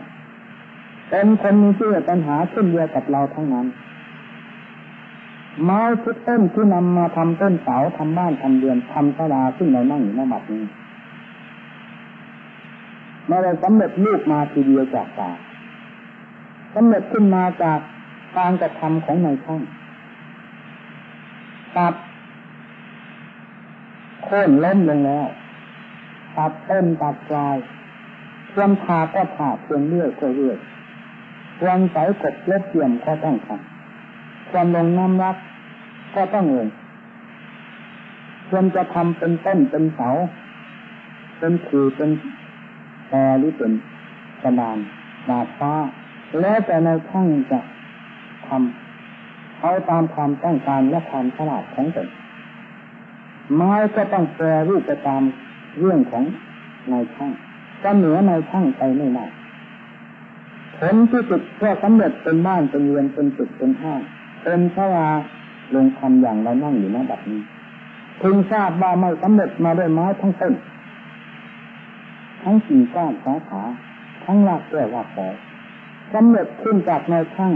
เป็นคนมีเชื่อปัญหาเช่นเดียวกับเราทั้งนั้น ไม้ทุกต้นที่นำมาทำต้นเสาทำบ้านทำเรือนทำศาลาซึ่งเรานั่งอยู่ในบัดนี้ ไม่ได้สำเร็จลูกมาทีเดียวจากตาสำเร็จขึ้นมาจากการกระทำของนายช่างตัดโค่นล้มลงแล้วตัดต้นตัดปลายควรผ่าก็ผ่าเพียงเรื่อยก็เรื่อยควรใส่กบเล็บเทียมก็ต้องทำควรลงน้ำรักก็ต้องลงควรจะทำเป็นต้นเป็นเสา เป็นคือเป็น แพรหรือเป็นกระดานดาดฟ้า แล้วแต่ในช่างจะทำเอาตามความต้องการและความฉลาดของตนไม้ก็ต้องแปรรูปไปตามเรื่องของนายช่างจะเหนือนายช่างไปไม่ได้ผลที่สุดเพื่อสำเร็จเป็นบ้านเป็นเรือนเป็นจุดเป็นห้างเป็นพระราลงคำอย่างเรานั่งอยู่ณแบบนี้พึงทราบว่าไม่สำเร็จมาด้วยไม้ทั้งต้น ทั้งสี่ก้านสาขาทั้งรากแก้วรากแฝสำเร็จขึ้นจากนช่าง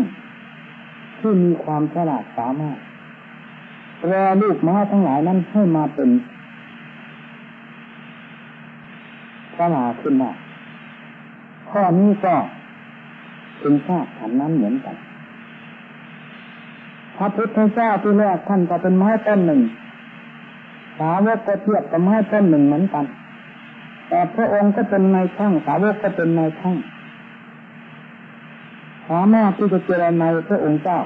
ที่มีความฉลาดสามารถแปรลูกม้าทั้งหลายนั้นให้มาเป็นฉลาดขึ้นมาข้อนี้ก็เป็นทราบฐานนั้นเหมือนกันพระพุทธเจ้าที่แรกท่านก็เป็นไม้ต้นหนึ่งสาวกก็เทียบกับไม้ต้นหนึ่งเหมือนกัน แต่พระองค์ก็เป็นนายช่างสาวกก็เป็นนายช่างสามารถที่จะเจริญในพระองค์เจ้า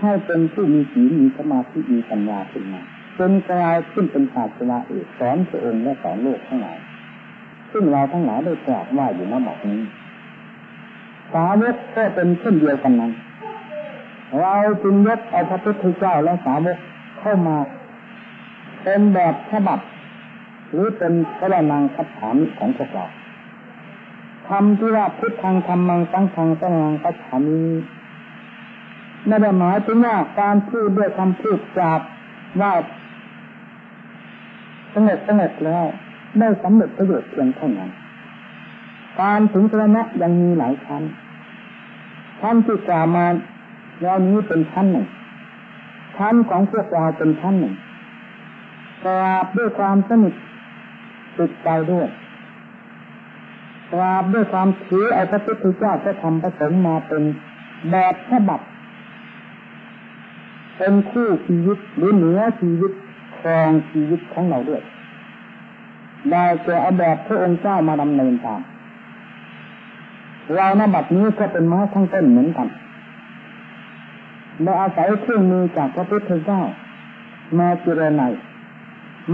ให้เป็นผู้มีศีลมีสมาธิมีปัญญาขึ้นมาจนกลายขึ้นเป็นศาสนาเอกสอนพระองค์และสอนโลกทั้งหลายซึ่งเราทั้งหลายได้กราบไหว้อยู่ณบอกนี้สาวกก็เป็นเช่นเดียวกันนั้น เราจึงยกเอาพระพุทธเจ้าและสาวกเข้ามาเป็นแบบฉบับ หรือเป็นพระนางคัดถามของพวกเราคำที่ว่าพุทธังธรรมังสังฆังสังฆังกัจฉามิไม่ได้หมายถึงว่าการพูดด้วยคำพูดจาบว่าสงบสงบแล้วได้สำเร็จประโยชน์เพียงเท่านั้นการถึงสรณะยังมีหลายชั้นชั้นที่กล่าวมาแล้วนี้เป็นชั้นหนึ่งชั้นของพวกเราเป็นชั้นหนึ่งกราบด้วยความสนิท ติดใจด้วยกราบด้วยความถือเอาพระพุทธเจ้าพระธรรมพระสงฆ์มาเป็นแบบฉบับเป็นคู่ชีวิตหรือเหนือชีวิตครองชีวิตของเราด้วยได้จะเอาแบบพระองค์เจ้ามาดำเนินตามเราณบัดนี้ก็เป็นไม้ทั้งต้นเหมือนกันเราอาศัยเครื่องมือจากพระพุทธเจ้ามาเจรไน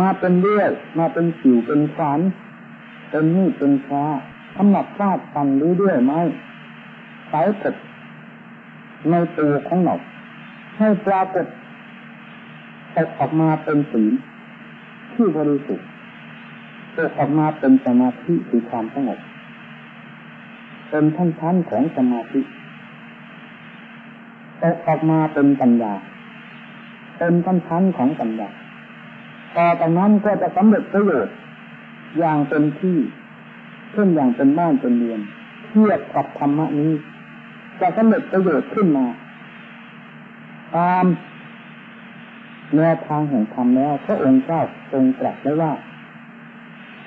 มาเป็นเลือยมาเป็นสิวเป็นฝานเป็นมีดเป็นช้าสำหรับฟาดฟันหรือด้วยไม้สายกดในตัวของเราให้ปรากฏตกออกมาเป็นสีที่บริสุทธิ์ตกออกมาเป็นสมาธิคือความสงบเป็นท่านชั้นของสมาธิตกออกมาเป็นปัญญาเป็นท่านชั้นของปัญญา ต่อจากนั้นก็จะสำเร็จประโยชน์อย่างเต็มที่เช่นอย่างเป็นบ้านเป็นเรือนเทียบกับธรรมะนี้จะสำเร็จประโยชน์ขึ้นมาตามแนวทางแห่งธรรมแล้วพระองค์เจ้าทรงตรัสไว้ว่า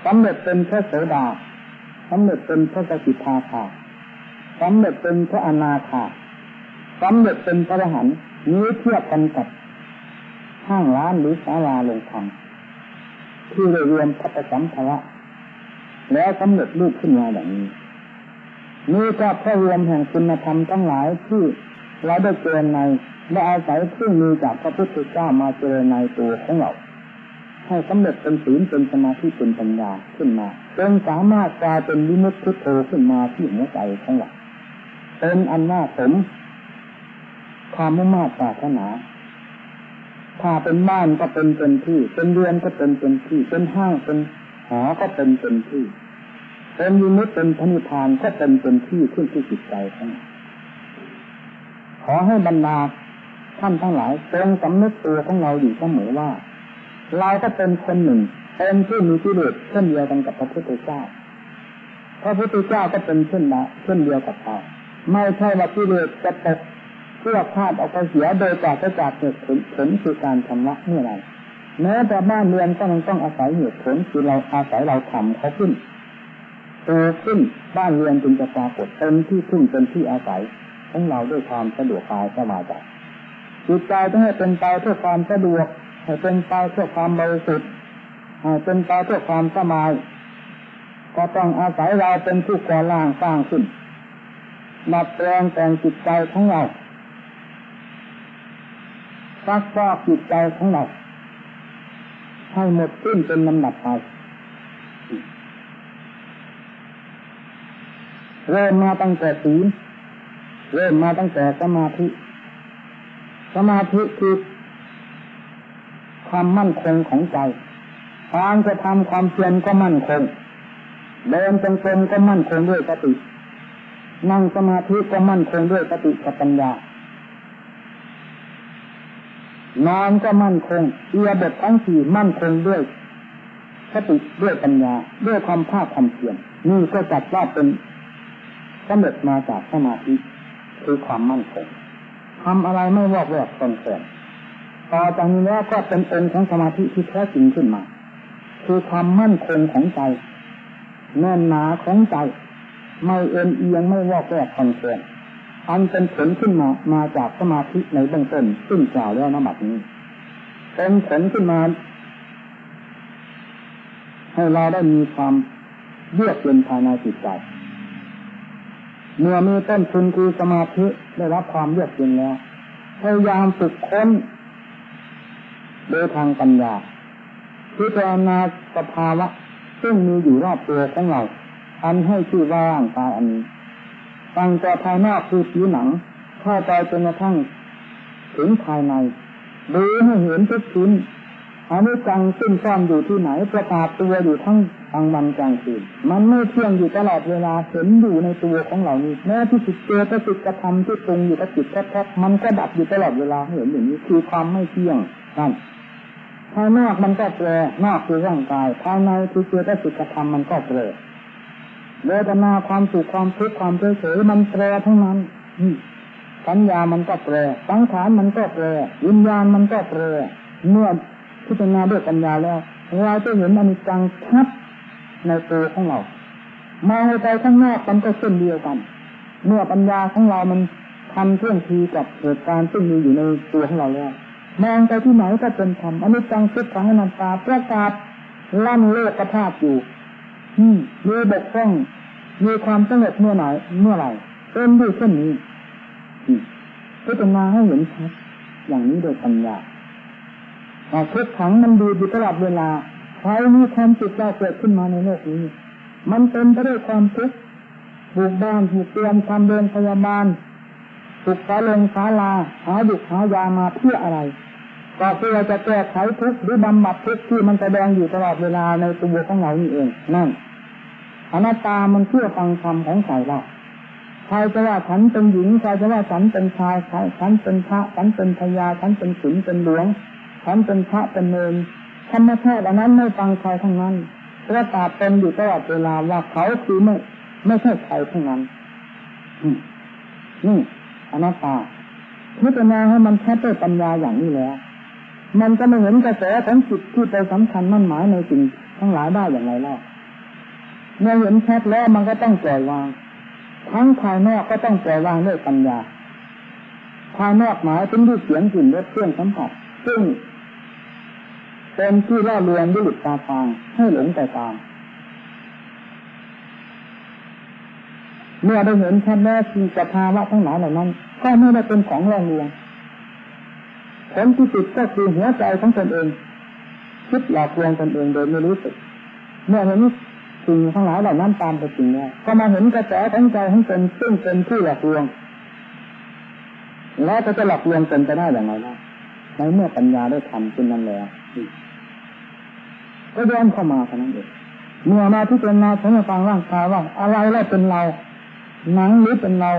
สำเร็จเป็นพระโสดาสำเร็จเป็นพระสกิทาคาสำเร็จเป็นพระอนาคาสำเร็จเป็นพระอรหันต์นี้เทียบกันกับ ห้างร้านหรือศาลาลงธรรมที่ได้รวมพระประสัมภาระแล้วสำเร็จรูปขึ้นมาอย่างนี้นี่ก็พระรวมแห่งคุณธรรมทั้งหลายที่เราได้เจริญในได้อาศัยเครื่องมือจากพระพุทธเจ้ามาเจริญในตัวของเราให้สำเร็จเป็นศีลเป็นสมาธิเป็นปัญญาขึ้นมาจนสามารถกลายเป็นวิมุตติโธขึ้นมาที่หัวใจของเราเป็นอันว่าสมความมุ่งมั่นปรารถนา ถ้าเป็นบ้านก็เป็นเป็นที่ เป็นเรือนก็เป็นเป็นที่ เป็นห้างเป็นหอก็เป็นเป็นที่ เป็นวิมุตเป็นพนิพานก็เป็นเป็นที่ขึ้นที่จิตใจของขอให้บรรดาท่านทั้งหลายจงสำนึกตัวของเราอยู่เสมอว่า เราก็เป็นคนหนึ่งเป็นผู้มีกิเลสเช่นเดียวกันกับพระพุทธเจ้าพระพุทธเจ้าก็เป็นเช่นละเช่นเดียวกับเราไม่ใช่ว่ากิเลสจะตก เพื่อพลาดออกไปเสียโดยจากจากเหตุผลผลคือการทำละเมื่อไรแม้แต่บ้านเรือนก็ยังต้องอาศัยเหตุผลคือเราอาศัยเราทำเขาขึ้นโตขึ้นบ้านเรือนจึงจะปรากฏเป็นที่ขึ้นเป็นที่อาศัยของเราด้วยความสะดวกกายสบายใจจิตใจต้องให้เป็นไปเพื่อความสะดวกให้เป็นไปเพื่อความบริสุทธิ์ให้เป็นไปเพื่อความสบายก็ต้องอาศัยเราเป็นผู้ก่อร่างสร้างขึ้นดัดแปลงแต่งจิตใจของเรา ซักฟอกจิตใจของเราให้หมดสิ้นเป็นลำดับไปเริ่มมาตั้งแต่ศีลเริ่มมาตั้งแต่สมาธิ สมาธิคือความมั่นคงของใจการจะทำความเพียรก็มั่นคง เดินจงกรมก็มั่นคงด้วยสติ นั่งสมาธิก็มั่นคงด้วยสติกับปัญญา นอนก็มั่นคงเอียบททั้งสี่มั่นคงด้วยสติด้วยปัญญาด้วยความภาคความเพียรนี่ก็จัดว่าเป็นสำเร็จมาจากสมาธิคือความมั่นคงทำอะไรไม่วอกแวกตนเกินต่อจากนี้แล้วก็เป็นองค์ของสมาธิที่แท้จริงขึ้นมา คือความมั่นคงของใจแน่นหนาของใจ ไม่เอ็นเอียงไม่วอกแวกคอนเกิน อันเป็นผลขึ้นมามาจากสมาธิในเบื้องต้นซึ่งกล่าวแล้วนบัดนี้เป็นผลขึ้นมา ให้เราได้มีความเยือกเย็นภายในจิตใจเมื่อมีต้นทุนคือสมาธิได้รับความเยือกเย็นแล้วพยายามฝึกค้นโดยทางปัญญาพิจารณาสภาวะ ซึ่งมีอยู่รอบตัวของเรา อันให้ชื่อว่าร่างกายอันนี้ ตั้งแต่ภายนอกคือผิวหนัง เข้าไปจนกระทั่งถึงภายใน ดูให้เห็นทุกชิ้นอันนี้จังซึ่งซ่อนอยู่ที่ไหนประกาศตัวอยู่ทั้งกลางวันกลางคืน มันไม่เที่ยงอยู่ตลอดเวลาเห็นอยู่ในตัวของเรานี้แม้ที่จิตเจตสิกกระทำที่ตรงอยู่กับจิตแทบๆมันก็ดับอยู่ตลอดเวลาเห็นอย่างนี้คือความไม่เที่ยงนั่นภายนอกมันก็แปรนอกคือร่างกายภายในคือเจตสิกธรรมมันก็แปร เวทนาความสุขความทุกข์ความเฉยๆมันแปรทั้งนั้นสัญญามันก็แปรสังขารมันก็แปรวิญญาณมันก็แปรเมื่อพิจารณาด้วยปัญญาแล้วเราจะเห็นอนิจจังชัดในตัวของเรามองไปข้างน้ามันก็เช่นเดียวกัน เมื่อปัญญาของเรามันทำเครื่องทีกับเหตุการณ์ที่มีอยู่ในตัวของเราแล้วมองไปที่ไหนก็เป็นธรรมอนิจจังทุกขังอนัตตาประกาศลั่นโลกธาตุอยู่ มีบกพร่องมีความสงบเมื่อไหร่เมื่อไหร่เป็นด้วยเช่นนี้พิจารณาให้เห็นชัดอย่างนี้โดยปัญญาทุกขังมันดีอยู่ตลอดเวลาใครมีความสุขเราเกิดขึ้นมาในโลกนี้ มันเป็นไปด้วยความทุกข์ปลูกบ้านถูกเตรียมทำเดินพยาบาลถูกสาลงสาลาหาดุหายามาเพื่ออะไรก็เพื่อจะแก้ไขทุกข์หรือบำบัดทุกข์ที่มันแสดงอยู่ตลอดเวลาในตัวของเรานี่เองนั่น อนัตตามันเชื่อฟังคำของใครว่าใครจะว่าฉันเป็นหญิงใครจะว่าฉันเป็นชายใครฉันเป็นพระฉันเป็นพญาฉันเป็นขุนเป็นหลวงฉันเป็นพระเป็นเนรธรรมชาติอันนั้นไม่ฟังใครทั้งนั้นปราะกาเป็นอยู่ตลอดเวลาว่าเขาคือไม่ไม่ใช่ใครทั้งนั้นนี่อนัตตาพิจารณาให้มันแค่ด้วยปัญญาอย่างนี้แล้ว มันจะไม่เห็นกระแสของจิตที่ไปสำคัญมั่นหมายในสิ่งทั้งหลายได้อย่างไรล่ะ เมื่อเห็นแค่แล้วมันก็ต้องปล่อยวาง ทั้งภายนอกก็ต้องปล่อยวางด้วยปัญญา ภายนอกหมายถึงด้วยเสียงกลิ่นรสเครื่องสัมผัสซึ่งเป็นที่ล่อลวงด้วยหลุดตาฟางให้หลงแต่ตามเมื่อได้เห็นแค่แม่สิ่สภาวะทั้งหลายเหล่านั้น ก็ไม่ได้เป็นของล่อลวงผลที่สุดก็คือหัวใจของตนเองคิดหลอกลวงตนเองโดยไม่รู้สึก เมื่อเห็น สิ่งทั้งหลายเหล่านั้นตามไปจริงแล้วก็มาเห็นกระแสของใจของตนซึ่งเป็นผู้หลอกลวง แล้วจะจะหลอกลวงตนไปได้อย่างไรล่ะในเมื่อปัญญาได้ทำขึ้นนั้นแล้วก็ย้อนเข้ามาเท่านั้นเองเมื่อมาที่เป็นนาฉันมาฟังร่างกายว่าอะไรแล้วเป็นเราหนังหรือเป็นเรา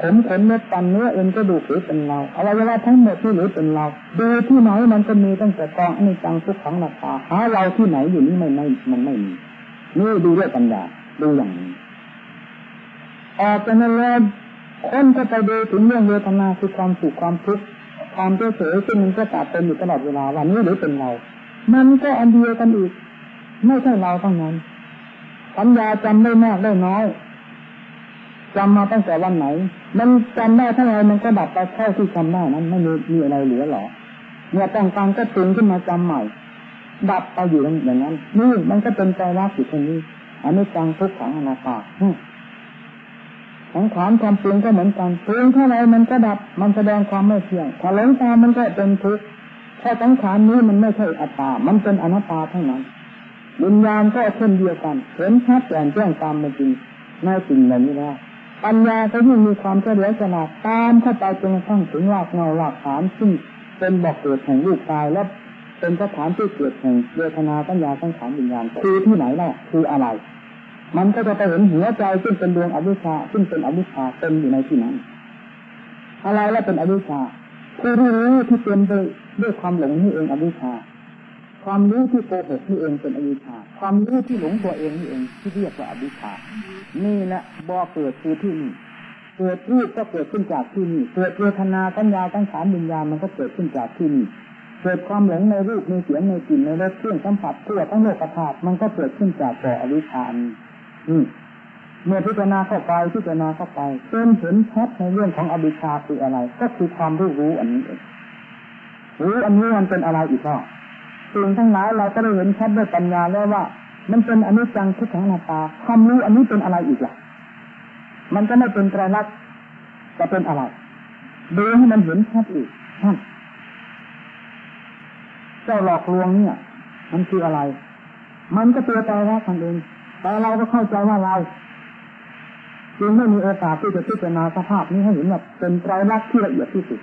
ขนขนเนื้อตันเนื้อเอ็นก็ดูหรือเป็นเราอะไรเวลาทั้งหมดที่หรือเป็นเราดูที่ไหนมันก็มีตั้งแต่กองอนิจจังทุกขังนักตาหาเราที่ไหนอยู่นี่ไม่ไม่มันไม่มี นี่ดูด้วยปัญญาดูอย่างนี้ออกจากนั้นแล้วคนก็ไปดูถึงเรื่องเวทนาคือความสุขความทุกข์ความเฉยเฉยซึ่งมันก็ตัดเป็นอยู่ตลอดเวลาวันนี้หรือเป็นเรา มันก็อันเดียวกันอีกไม่ใช่เราเท่านั้นปัญญาจำได้มากได้น้อยจำมาตั้งแต่วันไหน มันจำได้เท่าไรมันก็ดับไปเท่าที่จำได้นั้นไม่มีมีอะไรเหลือหรอเนี่ยต้องการก็ตึงขึ้นมาจำใหม่ ดับไปอยู่อย่างนั้นนี่มันก็เป็นใจรักอยู่ตรงนี้อันนี้จังทุกขังอนาคาสังขารความปรุงก็เหมือนกันปรุงเท่าไรมันก็ดับ มันแสดงความไม่เที่ยงถ้าหลงตามันก็เป็นทุกข์ถ้าสังขารนี้มันไม่ใช่อัตตา มันเป็นอนัตตาเท่านั้นวิญญาณก็เช่นเดียวกันเห็นชัดแจ้งแจ้งตามเป็นจริงในสิ่งเหล่านี้แล้วปัญญาก็ยิ่งมีความเฉลียวฉลาดตามเข้าไปจนกระทั่งถึงรากเงารากฐานซึ่งเป็นบอกเกิดแห่งรูปกายและ เป็นสถานที่เกิดแห่งเวทนาปัญญาสังขารวิญญาณคือที่ไหนล่ะคืออะไร มันก็จะไปเห็นหัวใจซึ่งเป็นดวงอวิชชาซึ่งเป็นอวิชชาเต็มอยู่ในที่นั้น อะไรแล้วเป็นอวิชชาผู้รู้ที่เต็มไปด้วยความหลงนี่เองอวิชชา ความรู้ที่โกหกนี่เองเป็นอวิชชา ความรู้ที่หลงตัวเองนี่เองที่เรียกว่าอวิชชา นี่แหละบ่อเกิดคือที่นี่เกิดรูปก็เกิดขึ้นจากที่นี่ เกิดเวทนาสัญญาตั้งขานวิญญาณมันก็เกิดขึ้นจากที่นี่ เกิดความหลงในรูปในเสียงในกลิ่นในรสเครื่องสัมผัสทั่วทั้งโลกธาตุมันก็เกิดขึ้นจากบ่ออวิชชานี่เมื่อพิจารณาเข้าไปพิจารณาเข้าไปจนเห็นชัดในเรื่องของอวิชชาคืออะไร ก็คือความรู้รู้อันนี้เองรู้อันนี้มันเป็นอะไรอีกก็สิ่งทั้งหลายเราก็ได้เห็นชัดด้วยปัญญาแล้วว่า มันเป็นอนิจจังทุกขังนาตาความรู้อันนี้เป็นอะไรอีกล่ะ มันก็ไม่เป็นไตรลักษณ์จะเป็นอะไรดูให้มันเห็นชัดอีกท่าน เจ้าหลอกลวงเนี่ย มันคืออะไร มันก็ตัวไตรลักษณ์กันเองแต่เราก็เข้าใจว่าเราจึงไม่มีโอกาสที่จะพิจารณาสภาพนี้ให้เห็นว่าเป็นไตรลักษณ์ที่ละเอียดที่สุด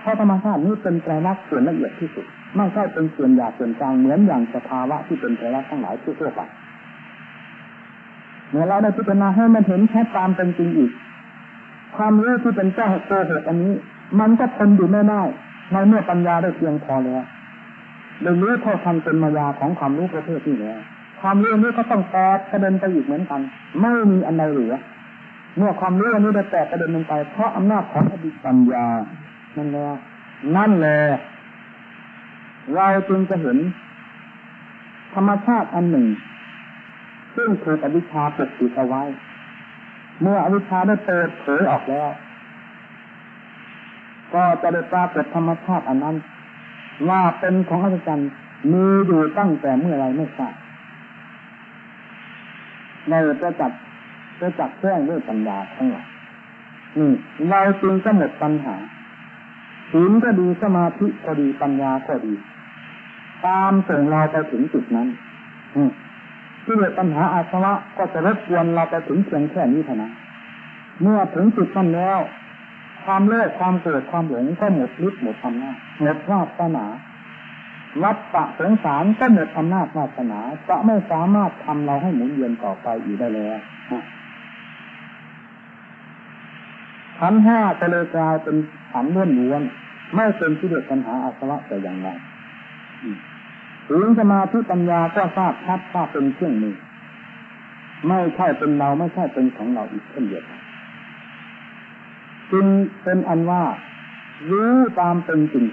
เพราะธรรมชาตินี้เป็นไตรลักษณ์ส่วนละเอียดที่สุด ไม่ใช่เป็นส่วนหยาบส่วนกลางเหมือนอย่างสภาวะที่เป็นไตรลักษณ์ทั้งหลายทั่วไปเมื่อเราได้พิจารณาให้มันเห็นแค่ตามเป็นจริงอีก ความรู้ที่เป็นเจ้าโกหกอันนี้ มันก็ทนอยู่ไม่ได้ในเมื่อปัญญาได้เพียงพอแล้ว โดยรู้เท่าทันเป็นมายาของความรู้ประเภทนี้แล้วความรู้นี้ก็ต้องแตกกระเด็นไปอีกเหมือนกัน ไม่มีอันใดเหลือเมื่อความรู้อันนี้ได้แตกกระเด็นลงไป เพราะอำนาจของอดีตปัญญา นั่นแหละนั่นแหละเราจึงจะเห็น ธรรมชาติอันหนึ่ง ซึ่งถูกอวิชชาปกปิดเอาไว้ เมื่ออวิชชาได้เปิดเผยออกแล้ว ก็จะได้ปรากฏธรรมชาติอันนั้น ว่าเป็นของอัศจรรย์มีอยู่ตั้งแต่เมื่อไรไม่ทราบในประจักษ์ประจักษ์แจ้งด้วยปัญญาทั้งหลายนี่เราจึงจะหมดปัญหาศีลก็ดีสมาธิก็ดีปัญญาก็ดี ตามส่งเราไปถึงจุดนั้นที่เหลือปัญหาอาสวะก็จะรบกวนเราไปถึงเพียงแค่นี้เท่านั้นเมื่อถึงจุดนั้นแล้ว ความเลิกความเกิดความหลงก็หมดฤทธิ์หมดอำนาจหมดวาสนาวัฏฏะสงสารก็หมดอำนาจวาสนาจะไม่สามารถทำเราให้หมุนเวียนต่อไปอีกได้แล้วขันห้าจะเลยกลายเป็นขันเล้วนล้วน ไม่เป็นที่เดือดปัญหาอาสวะแต่อย่างใดถึงสมาธิปัญญาก็ทราบชัดว่าเป็นเครื่องมือไม่ใช่เป็นเราไม่ใช่เป็นของเราอีกเช่นเดียวกัน จึงเป็นอันว่ารู้ตามเป็นจริง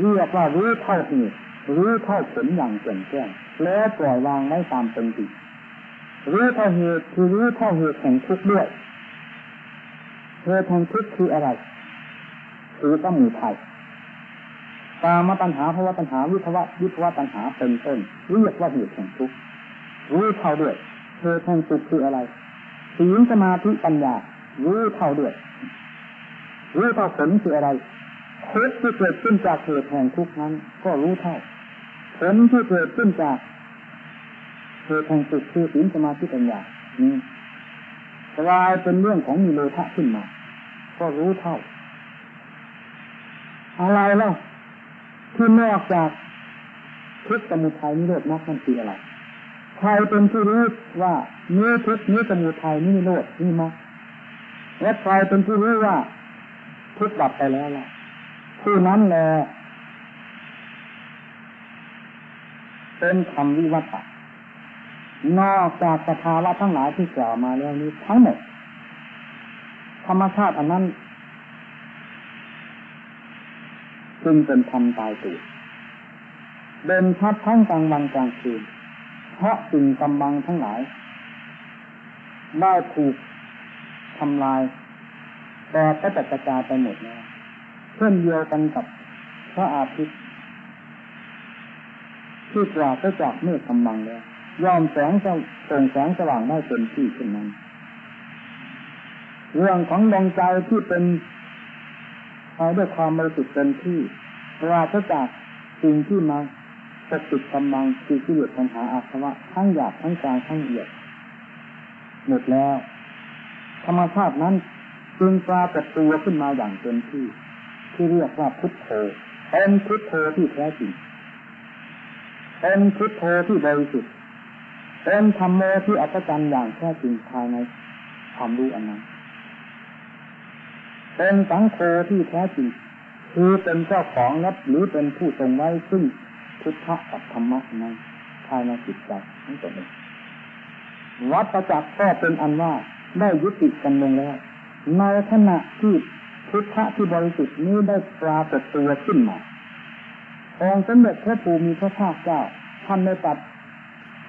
เรียกว่ารู้เท่าเหตุรู้เท่าผลอย่างแจ่มแจ้งแล้วปล่อยวางไม่ตามเป็นจริงรู้เท่าเหตุคือรู้เท่าเหตุแห่งทุกข์ด้วยเหตุแห่งทุกข์คืออะไรคือต้องมีภัยตามมาตัญหาภาวะตัญหาวิภวะวิภวะตัญหาเป็นต้นเรียกว่าเหตุแห่งทุกข์รู้เท่าด้วยเหตุแห่งทุกข์คืออะไรศีลสมาธิปัญญารู้เท่าด้วย รู้เท่าผลคืออะไรทุกที่เกิดขึ้นจากเหตุแห่งทุกข์นั้น ก็รู้เท่าผลที่เกิดขึ้นจากเหตุแห่งทุกข์คือศีลสมาธิปัญญานี่กลายเป็นเรื่องของมีโลภะขึ้นมา ก็รู้เท่า อะไรล่าที่นอกจากทุกสมุทัยนิโรธมรรคนั่นคืออะไรใครเป็นผู้รู้ว่าเนื้อทุกเนื้อสมุทัยนี่นิโรธนี่มรรคและใครเป็นผู้รู้ว่า ทุกดับไปแล้วล่ะผู้นั้นแหละเป็นคำวิวัตะนอกจากสภาวะทั้งหลายที่กล่าวมาแล้วนี้ทั้งหมด ธรรมชาติอันนั้นจึงเป็นธรรมตายตัวเดินชัดทั้งกลางวันกลางคืน เพราะสิ่งกำบังทั้งหลาย ได้ถูกทำลาย แต่ก็จัดกระจายไปหมดแล้วเช่นเดียวกันกับพระอาทิตย์ที่กว่าก็จากเมื่อกำบังแล้วยอมแสงจะส่งแสงสว่างได้เต็มที่เช่นนั้น เรื่องของดวงใจที่เป็นไปด้วยความบริสุทธิ์เต็มที่ปราศจากสิ่งที่มาปกปิดกำลังคือกิเลสปัญหาอาสวะทั้งหยาบทั้งกลางทั้งละเอียดหมดแล้ว ธรรมชาตินั้น จึงปรากฏตัวขึ้นมาอย่างเต็มที่ ที่เรียกว่าพุทโธเป็นพุทโธที่แท้จริงเป็นพุทโธที่บริสุทธิ์เป็นธรรมโมที่อัศจรรย์อย่างแท้จริงภายในความรู้อันนั้นเป็นสังโฆที่แท้จริงคือเป็นเจ้าของนับหรือเป็นผู้ทรงไว้ซึ่งพุทธะกับธรรมะนั้นภายในจิตใจทั้งหมดวัตจักรก็เป็นอันว่าได้ยุติกันลงแล้ว ในขณะที่พุทธะที่บริสุทธิ์นี้ได้ปรากฏตัวขึ้นมาองค์สมเด็จพระภูมิพระภาคเจ้าท่านได้ตัด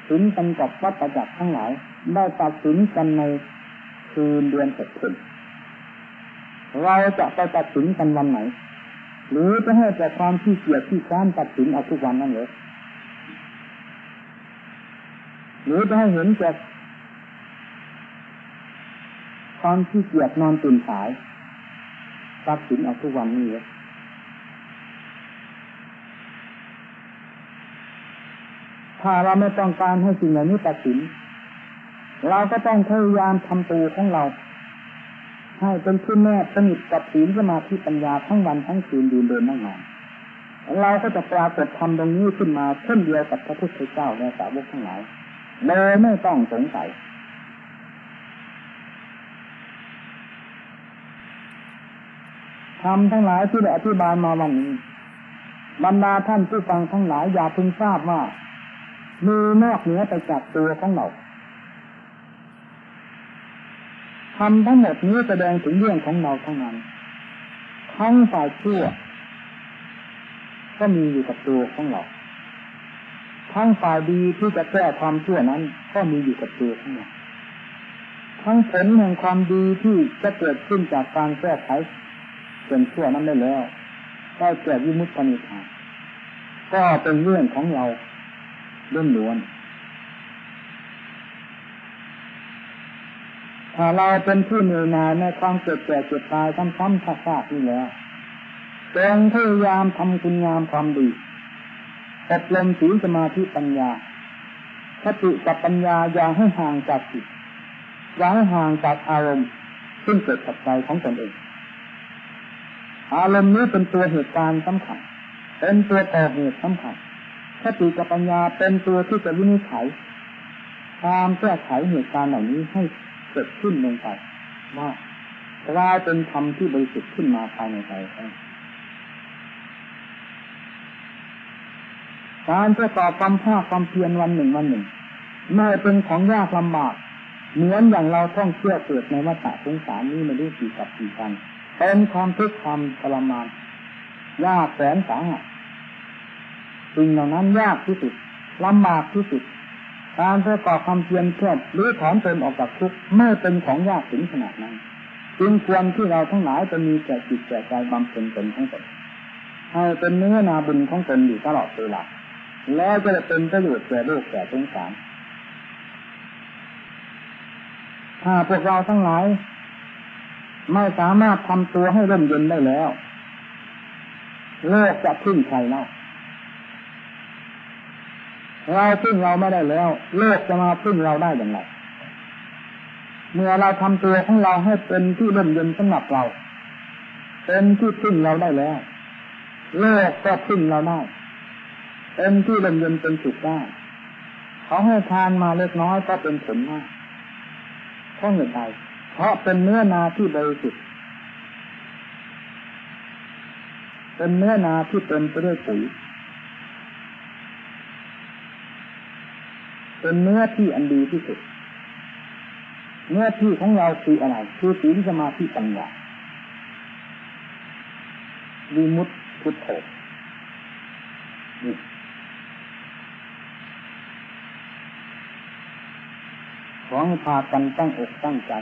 สินกันกับวัตจักรทั้งหลาย ได้ตัดสินกันในคืนเดือนเสร็จผลเราจะไปตัดสินกันวันไหน หรือจะให้แต่ความที่เกียดที่การตัดสินเอาทุกวันนั่นเลยหรือจะให้เห็นจาก ความที่เกียดนอนตื่นสายตัดสินเอาทุกวันนี่เลยถ้าเราไม่ต้องการให้สิ่งเหล่านี้ตัดสิน เราก็ต้องพยายามทำตัวของเรา ให้เป็นผู้แน่สนิทกับศีลสมาธิปัญญาทั้งวันทั้งคืนดูเดินนั่งนอนเราก็จะปรากฏธรรมตรงนี้ขึ้นมาเช่นเดียวกับพระพุทธเจ้าและสาวกทั้งหลายโดยไม่ต้องสงสัย ธรรมทั้งหลายที่ได้อธิบายมาวันนี้บรรดาท่านผู้ฟังทั้งหลายอย่าพึงทราบว่ามีนอกเหนือไปจากตัวของเราทำทั้งหมดนี้แสดงถึงเรื่องของเราทั้งนั้น ทั้งฝ่ายชั่ว ก็มีอยู่กับตัวของเรา ทั้งฝ่ายดีที่จะแก้ความชั่วนั้น ก็มีอยู่กับตัวของเราทั้งผลแห่งความดีที่จะเกิดขึ้นจากการแก้ไข ส่วนชั่วนั้นได้แล้วได้แก่วิมุตตินิพพานก็เป็นเรื่องของเราเรื่องล้วนถ้าเราเป็นผู้เหนื่อยหน่ายในความเกิดแก่เจ็บตายซ้ำๆซากๆนี่แล้วจงพยายามทำคุณงามความดีอบรมศีลสมาธิปัญญาสติกับปัญญาอย่าให้ห่างจากจิตอย่าให้ห่างจากอารมณ์ซึ่งเกิดกับใจของตนเอง อารมณ์นี้เป็นตัวเหตุการณ์สำคัญเป็นตัวต่อเหตุสำคัญสติกับปัญญาเป็นตัวที่จะวินิจฉัยตามแก้ไขเหตุการณ์เหล่านี้ให้เกิดขึ้นลงไปว่ากลายเป็นธรรมที่บริสุทธิ์ขึ้นมาภายในใจการประกอบความภาคความเพียรวันหนึ่งวันหนึ่งไม่เป็นของยากลำบากเหมือนอย่างเราท่องเที่ยวเกิดในวัฏสงสารนี้มาดูกี่กับกี่กัน เป็นความทุกข์ความทรมาน ยากแสนสาหัสสิ่งเหล่านั้นยากที่สุดลำบากที่สุดการประกอบความเพียรเพื่อหรือถอนตนออกจากทุกข์ไม่เป็นของยากถึงขนาดนั้น จึงควรที่เราทั้งหลายจะมีแก่จิตแก่ใจบำเพ็ญตนทั้งตนให้เป็นเนื้อนาบุญของตนอยู่ตลอดเวลาแล้วจะเป็นประโยชน์แก่โลกแก่สงสารถ้าพวกเราทั้งหลาย ไม่สามารถทำตัวให้ร่มเย็นได้แล้วโลกจะพึ่งใครเล่าเราพึ่งเราไม่ได้แล้วโลกจะมาพึ่งเราได้อย่างไรเมื่อเราทำตัวของเราให้เป็นที่ร่มเย็นสำหรับเรา เป็นที่พึ่งเราได้แล้วโลกก็พึ่งเราได้เป็นที่ร่มเย็นเป็นสุขได้เขาให้ทานมาเล็กน้อยก็เป็นผลมากเพราะเหตุใด ราะเป็นเนื้อนาที่บริสุทธิ์เป็นเนื้อนาที่เต็มไปด้วยปุ๋ย เป็นเนื้อที่อันดีที่สุด เนื้อที่ของเราคืออะไร คือศีลสมาธิปัญญาวิมุตติพุทโธนี่ของพากันตั้งอกตั้งใจ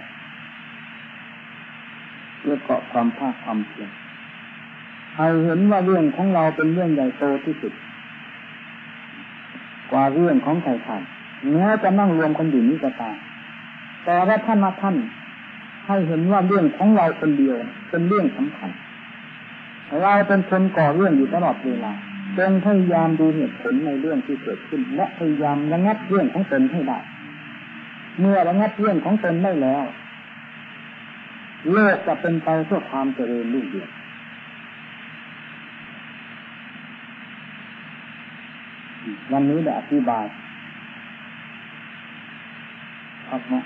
เพื่อเกาะความภาคความเพียรให้เห็นว่าเรื่องของเราเป็นเรื่องใหญ่โตที่สุด กว่าเรื่องของใครๆแม้จะนั่งรวมกันอยู่นี้ก็ตามแต่ว่าท่านมาท่าน ให้เห็นว่าเรื่องของเราเป็นเดียว เป็นเรื่องสำคัญเราเป็นคนก่อเรื่องอยู่ตลอดเวลาจงพยายามดูเหตุผลในเรื่องที่เกิดขึ้น และพยายามระงับเรื่องของตนให้ได้ เมื่อระงับเรื่องของตนได้แล้ว โลกจะเป็นไปเพื่อความเจริญรุ่งเรืองวันนี้ได้อธิบายครับนะ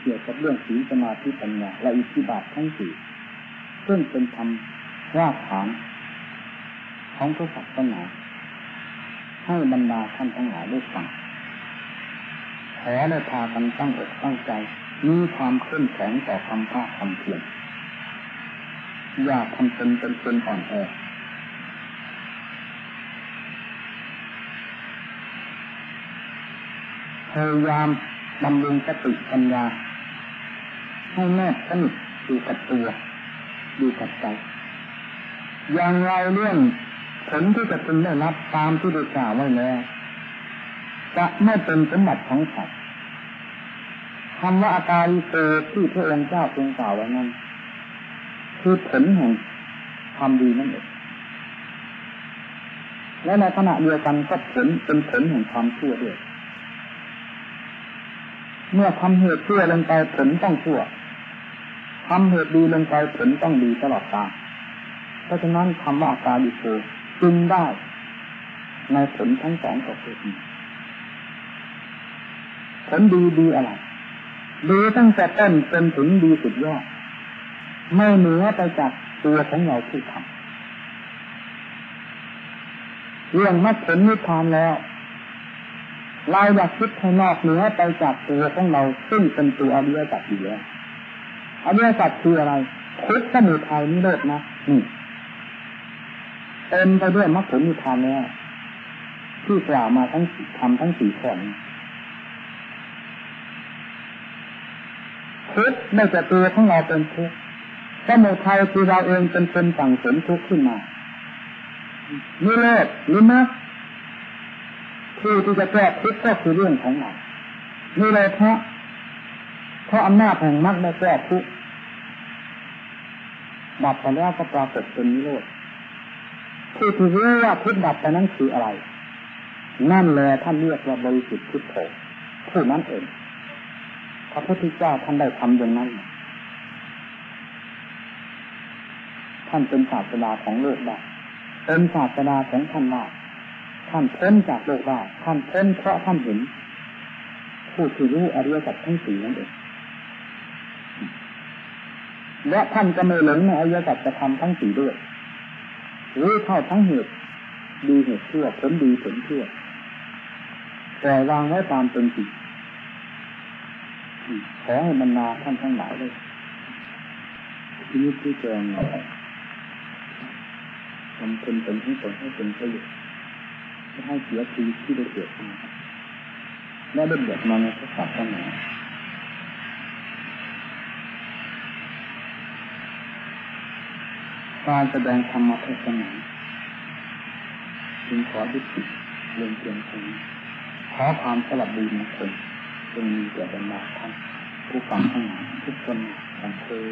เกี่ยวกับเรื่องศีลสมาธิปัญญาและอิทธิบาททั้งสี่ซึ่งเป็นธรรมรากฐานของพระศาสนา ให้บรรดาท่านทั้งหลายได้ฟังขอได้พากันตั้งอกตั้งใจ มีความเข้มแข็งต่อความภาคความเพียรอย่าทำเป็นเป็นเป็นอ่อนแอพยายามบำรุงสติปัญญาให้แนบสนิทอยู่กับตัวอยู่กับใจอย่างไรเรื่องผลที่จะเป็นได้รับตามที่ได้กล่าวไว้แล้วจะไม่เป็นสมบัติของสัตว คำว่าอาการเตที่พระองค์เจ้าทรงกล่าวไว้นั้นคือผลแห่งความดีนั่นเองและในขณะเดียวกันก็ผลเป็นผลแห่งความชั่วด้วย เมื่อทำเหตุชั่วลงไปผลต้องชั่วทำเหตุดีลงไปผลต้องดีตลอดกาลเพราะฉะนั้นคำว่าอาการดิโกจึงได้ในผลทั้งสองประเภทนี้ผลดีดีอะไร ดีตั้งแต่ต้นจนถึงดีสุดยอดไม่เหนือไปจากตัวของเราที่ทำเรื่องมรรคผลนิพพานแล้ว เราอยากคิดให้นอกเหนือไปจากตัวของเราซึ่งเป็นตัวอริยสัจอยู่แล้วอริยสัจคืออะไรทุกข์สมุทัยนิโรธนะนี่เต็มไปด้วยมรรคผลนิพพานแล้วที่กล่าวมาทั้งทำทั้งสี่ข้อนี้ ทุกข์ไม่แต่ตัวของเราเป็นทุกข์สมุทัยคือเราเองเป็นคนสั่งสมทุกข์ขึ้นมานิโรธหรือมรรคผู้ที่จะแก้ทุกข์ก็คือเรื่องของเรานี่เลยเพราะเพราะอำนาจแห่งมรรคได้แก้ทุกข์ดับไปแล้วก็ปรากฏเป็นนิโรธผู้ที่รู้ว่าทุกข์ดับไปนั้นคืออะไร นั่นแหละท่านเรียกว่าบริสุทธิ์พุทโธผู้นั้นเอง ระพุทธเจ้าท่านได้ทำอย่างนั้น ท่านเป็นศาสดาของโลกได้เป็นศาสดาของท่านได้ท่านพ้นจากโลกได้ท่านพ้นเพราะท่านเห็นผู้ที่รู้อริยสัจทั้งสี่นั่นเองและท่านก็ไม่หลงในอริยสัจจะทำทั้งสี่ด้วยรู้เท่าทั้งเหตุดีเหตุเชั่วผลดีผลเชั่วปล่วางไว้ตามเป็นจริง ขอให้บรรดาท่านทั้งหลายเลยที่นี้ที่เจงทำเป็นเป็นที่ผลให้เป็นประโยชน์ไม่ให้เสียชีวิตที่ได้เกิดมาและได้เกิดมาในพระศาสนาการแสดงธรรมเทศนาจึงขอยุติเรื่องเพียงเท่านี้ขอความสลับดีมงคล จงมีแก่บรรดาท่านผู้ฟังทั้งหลายทุกคนกันเธอ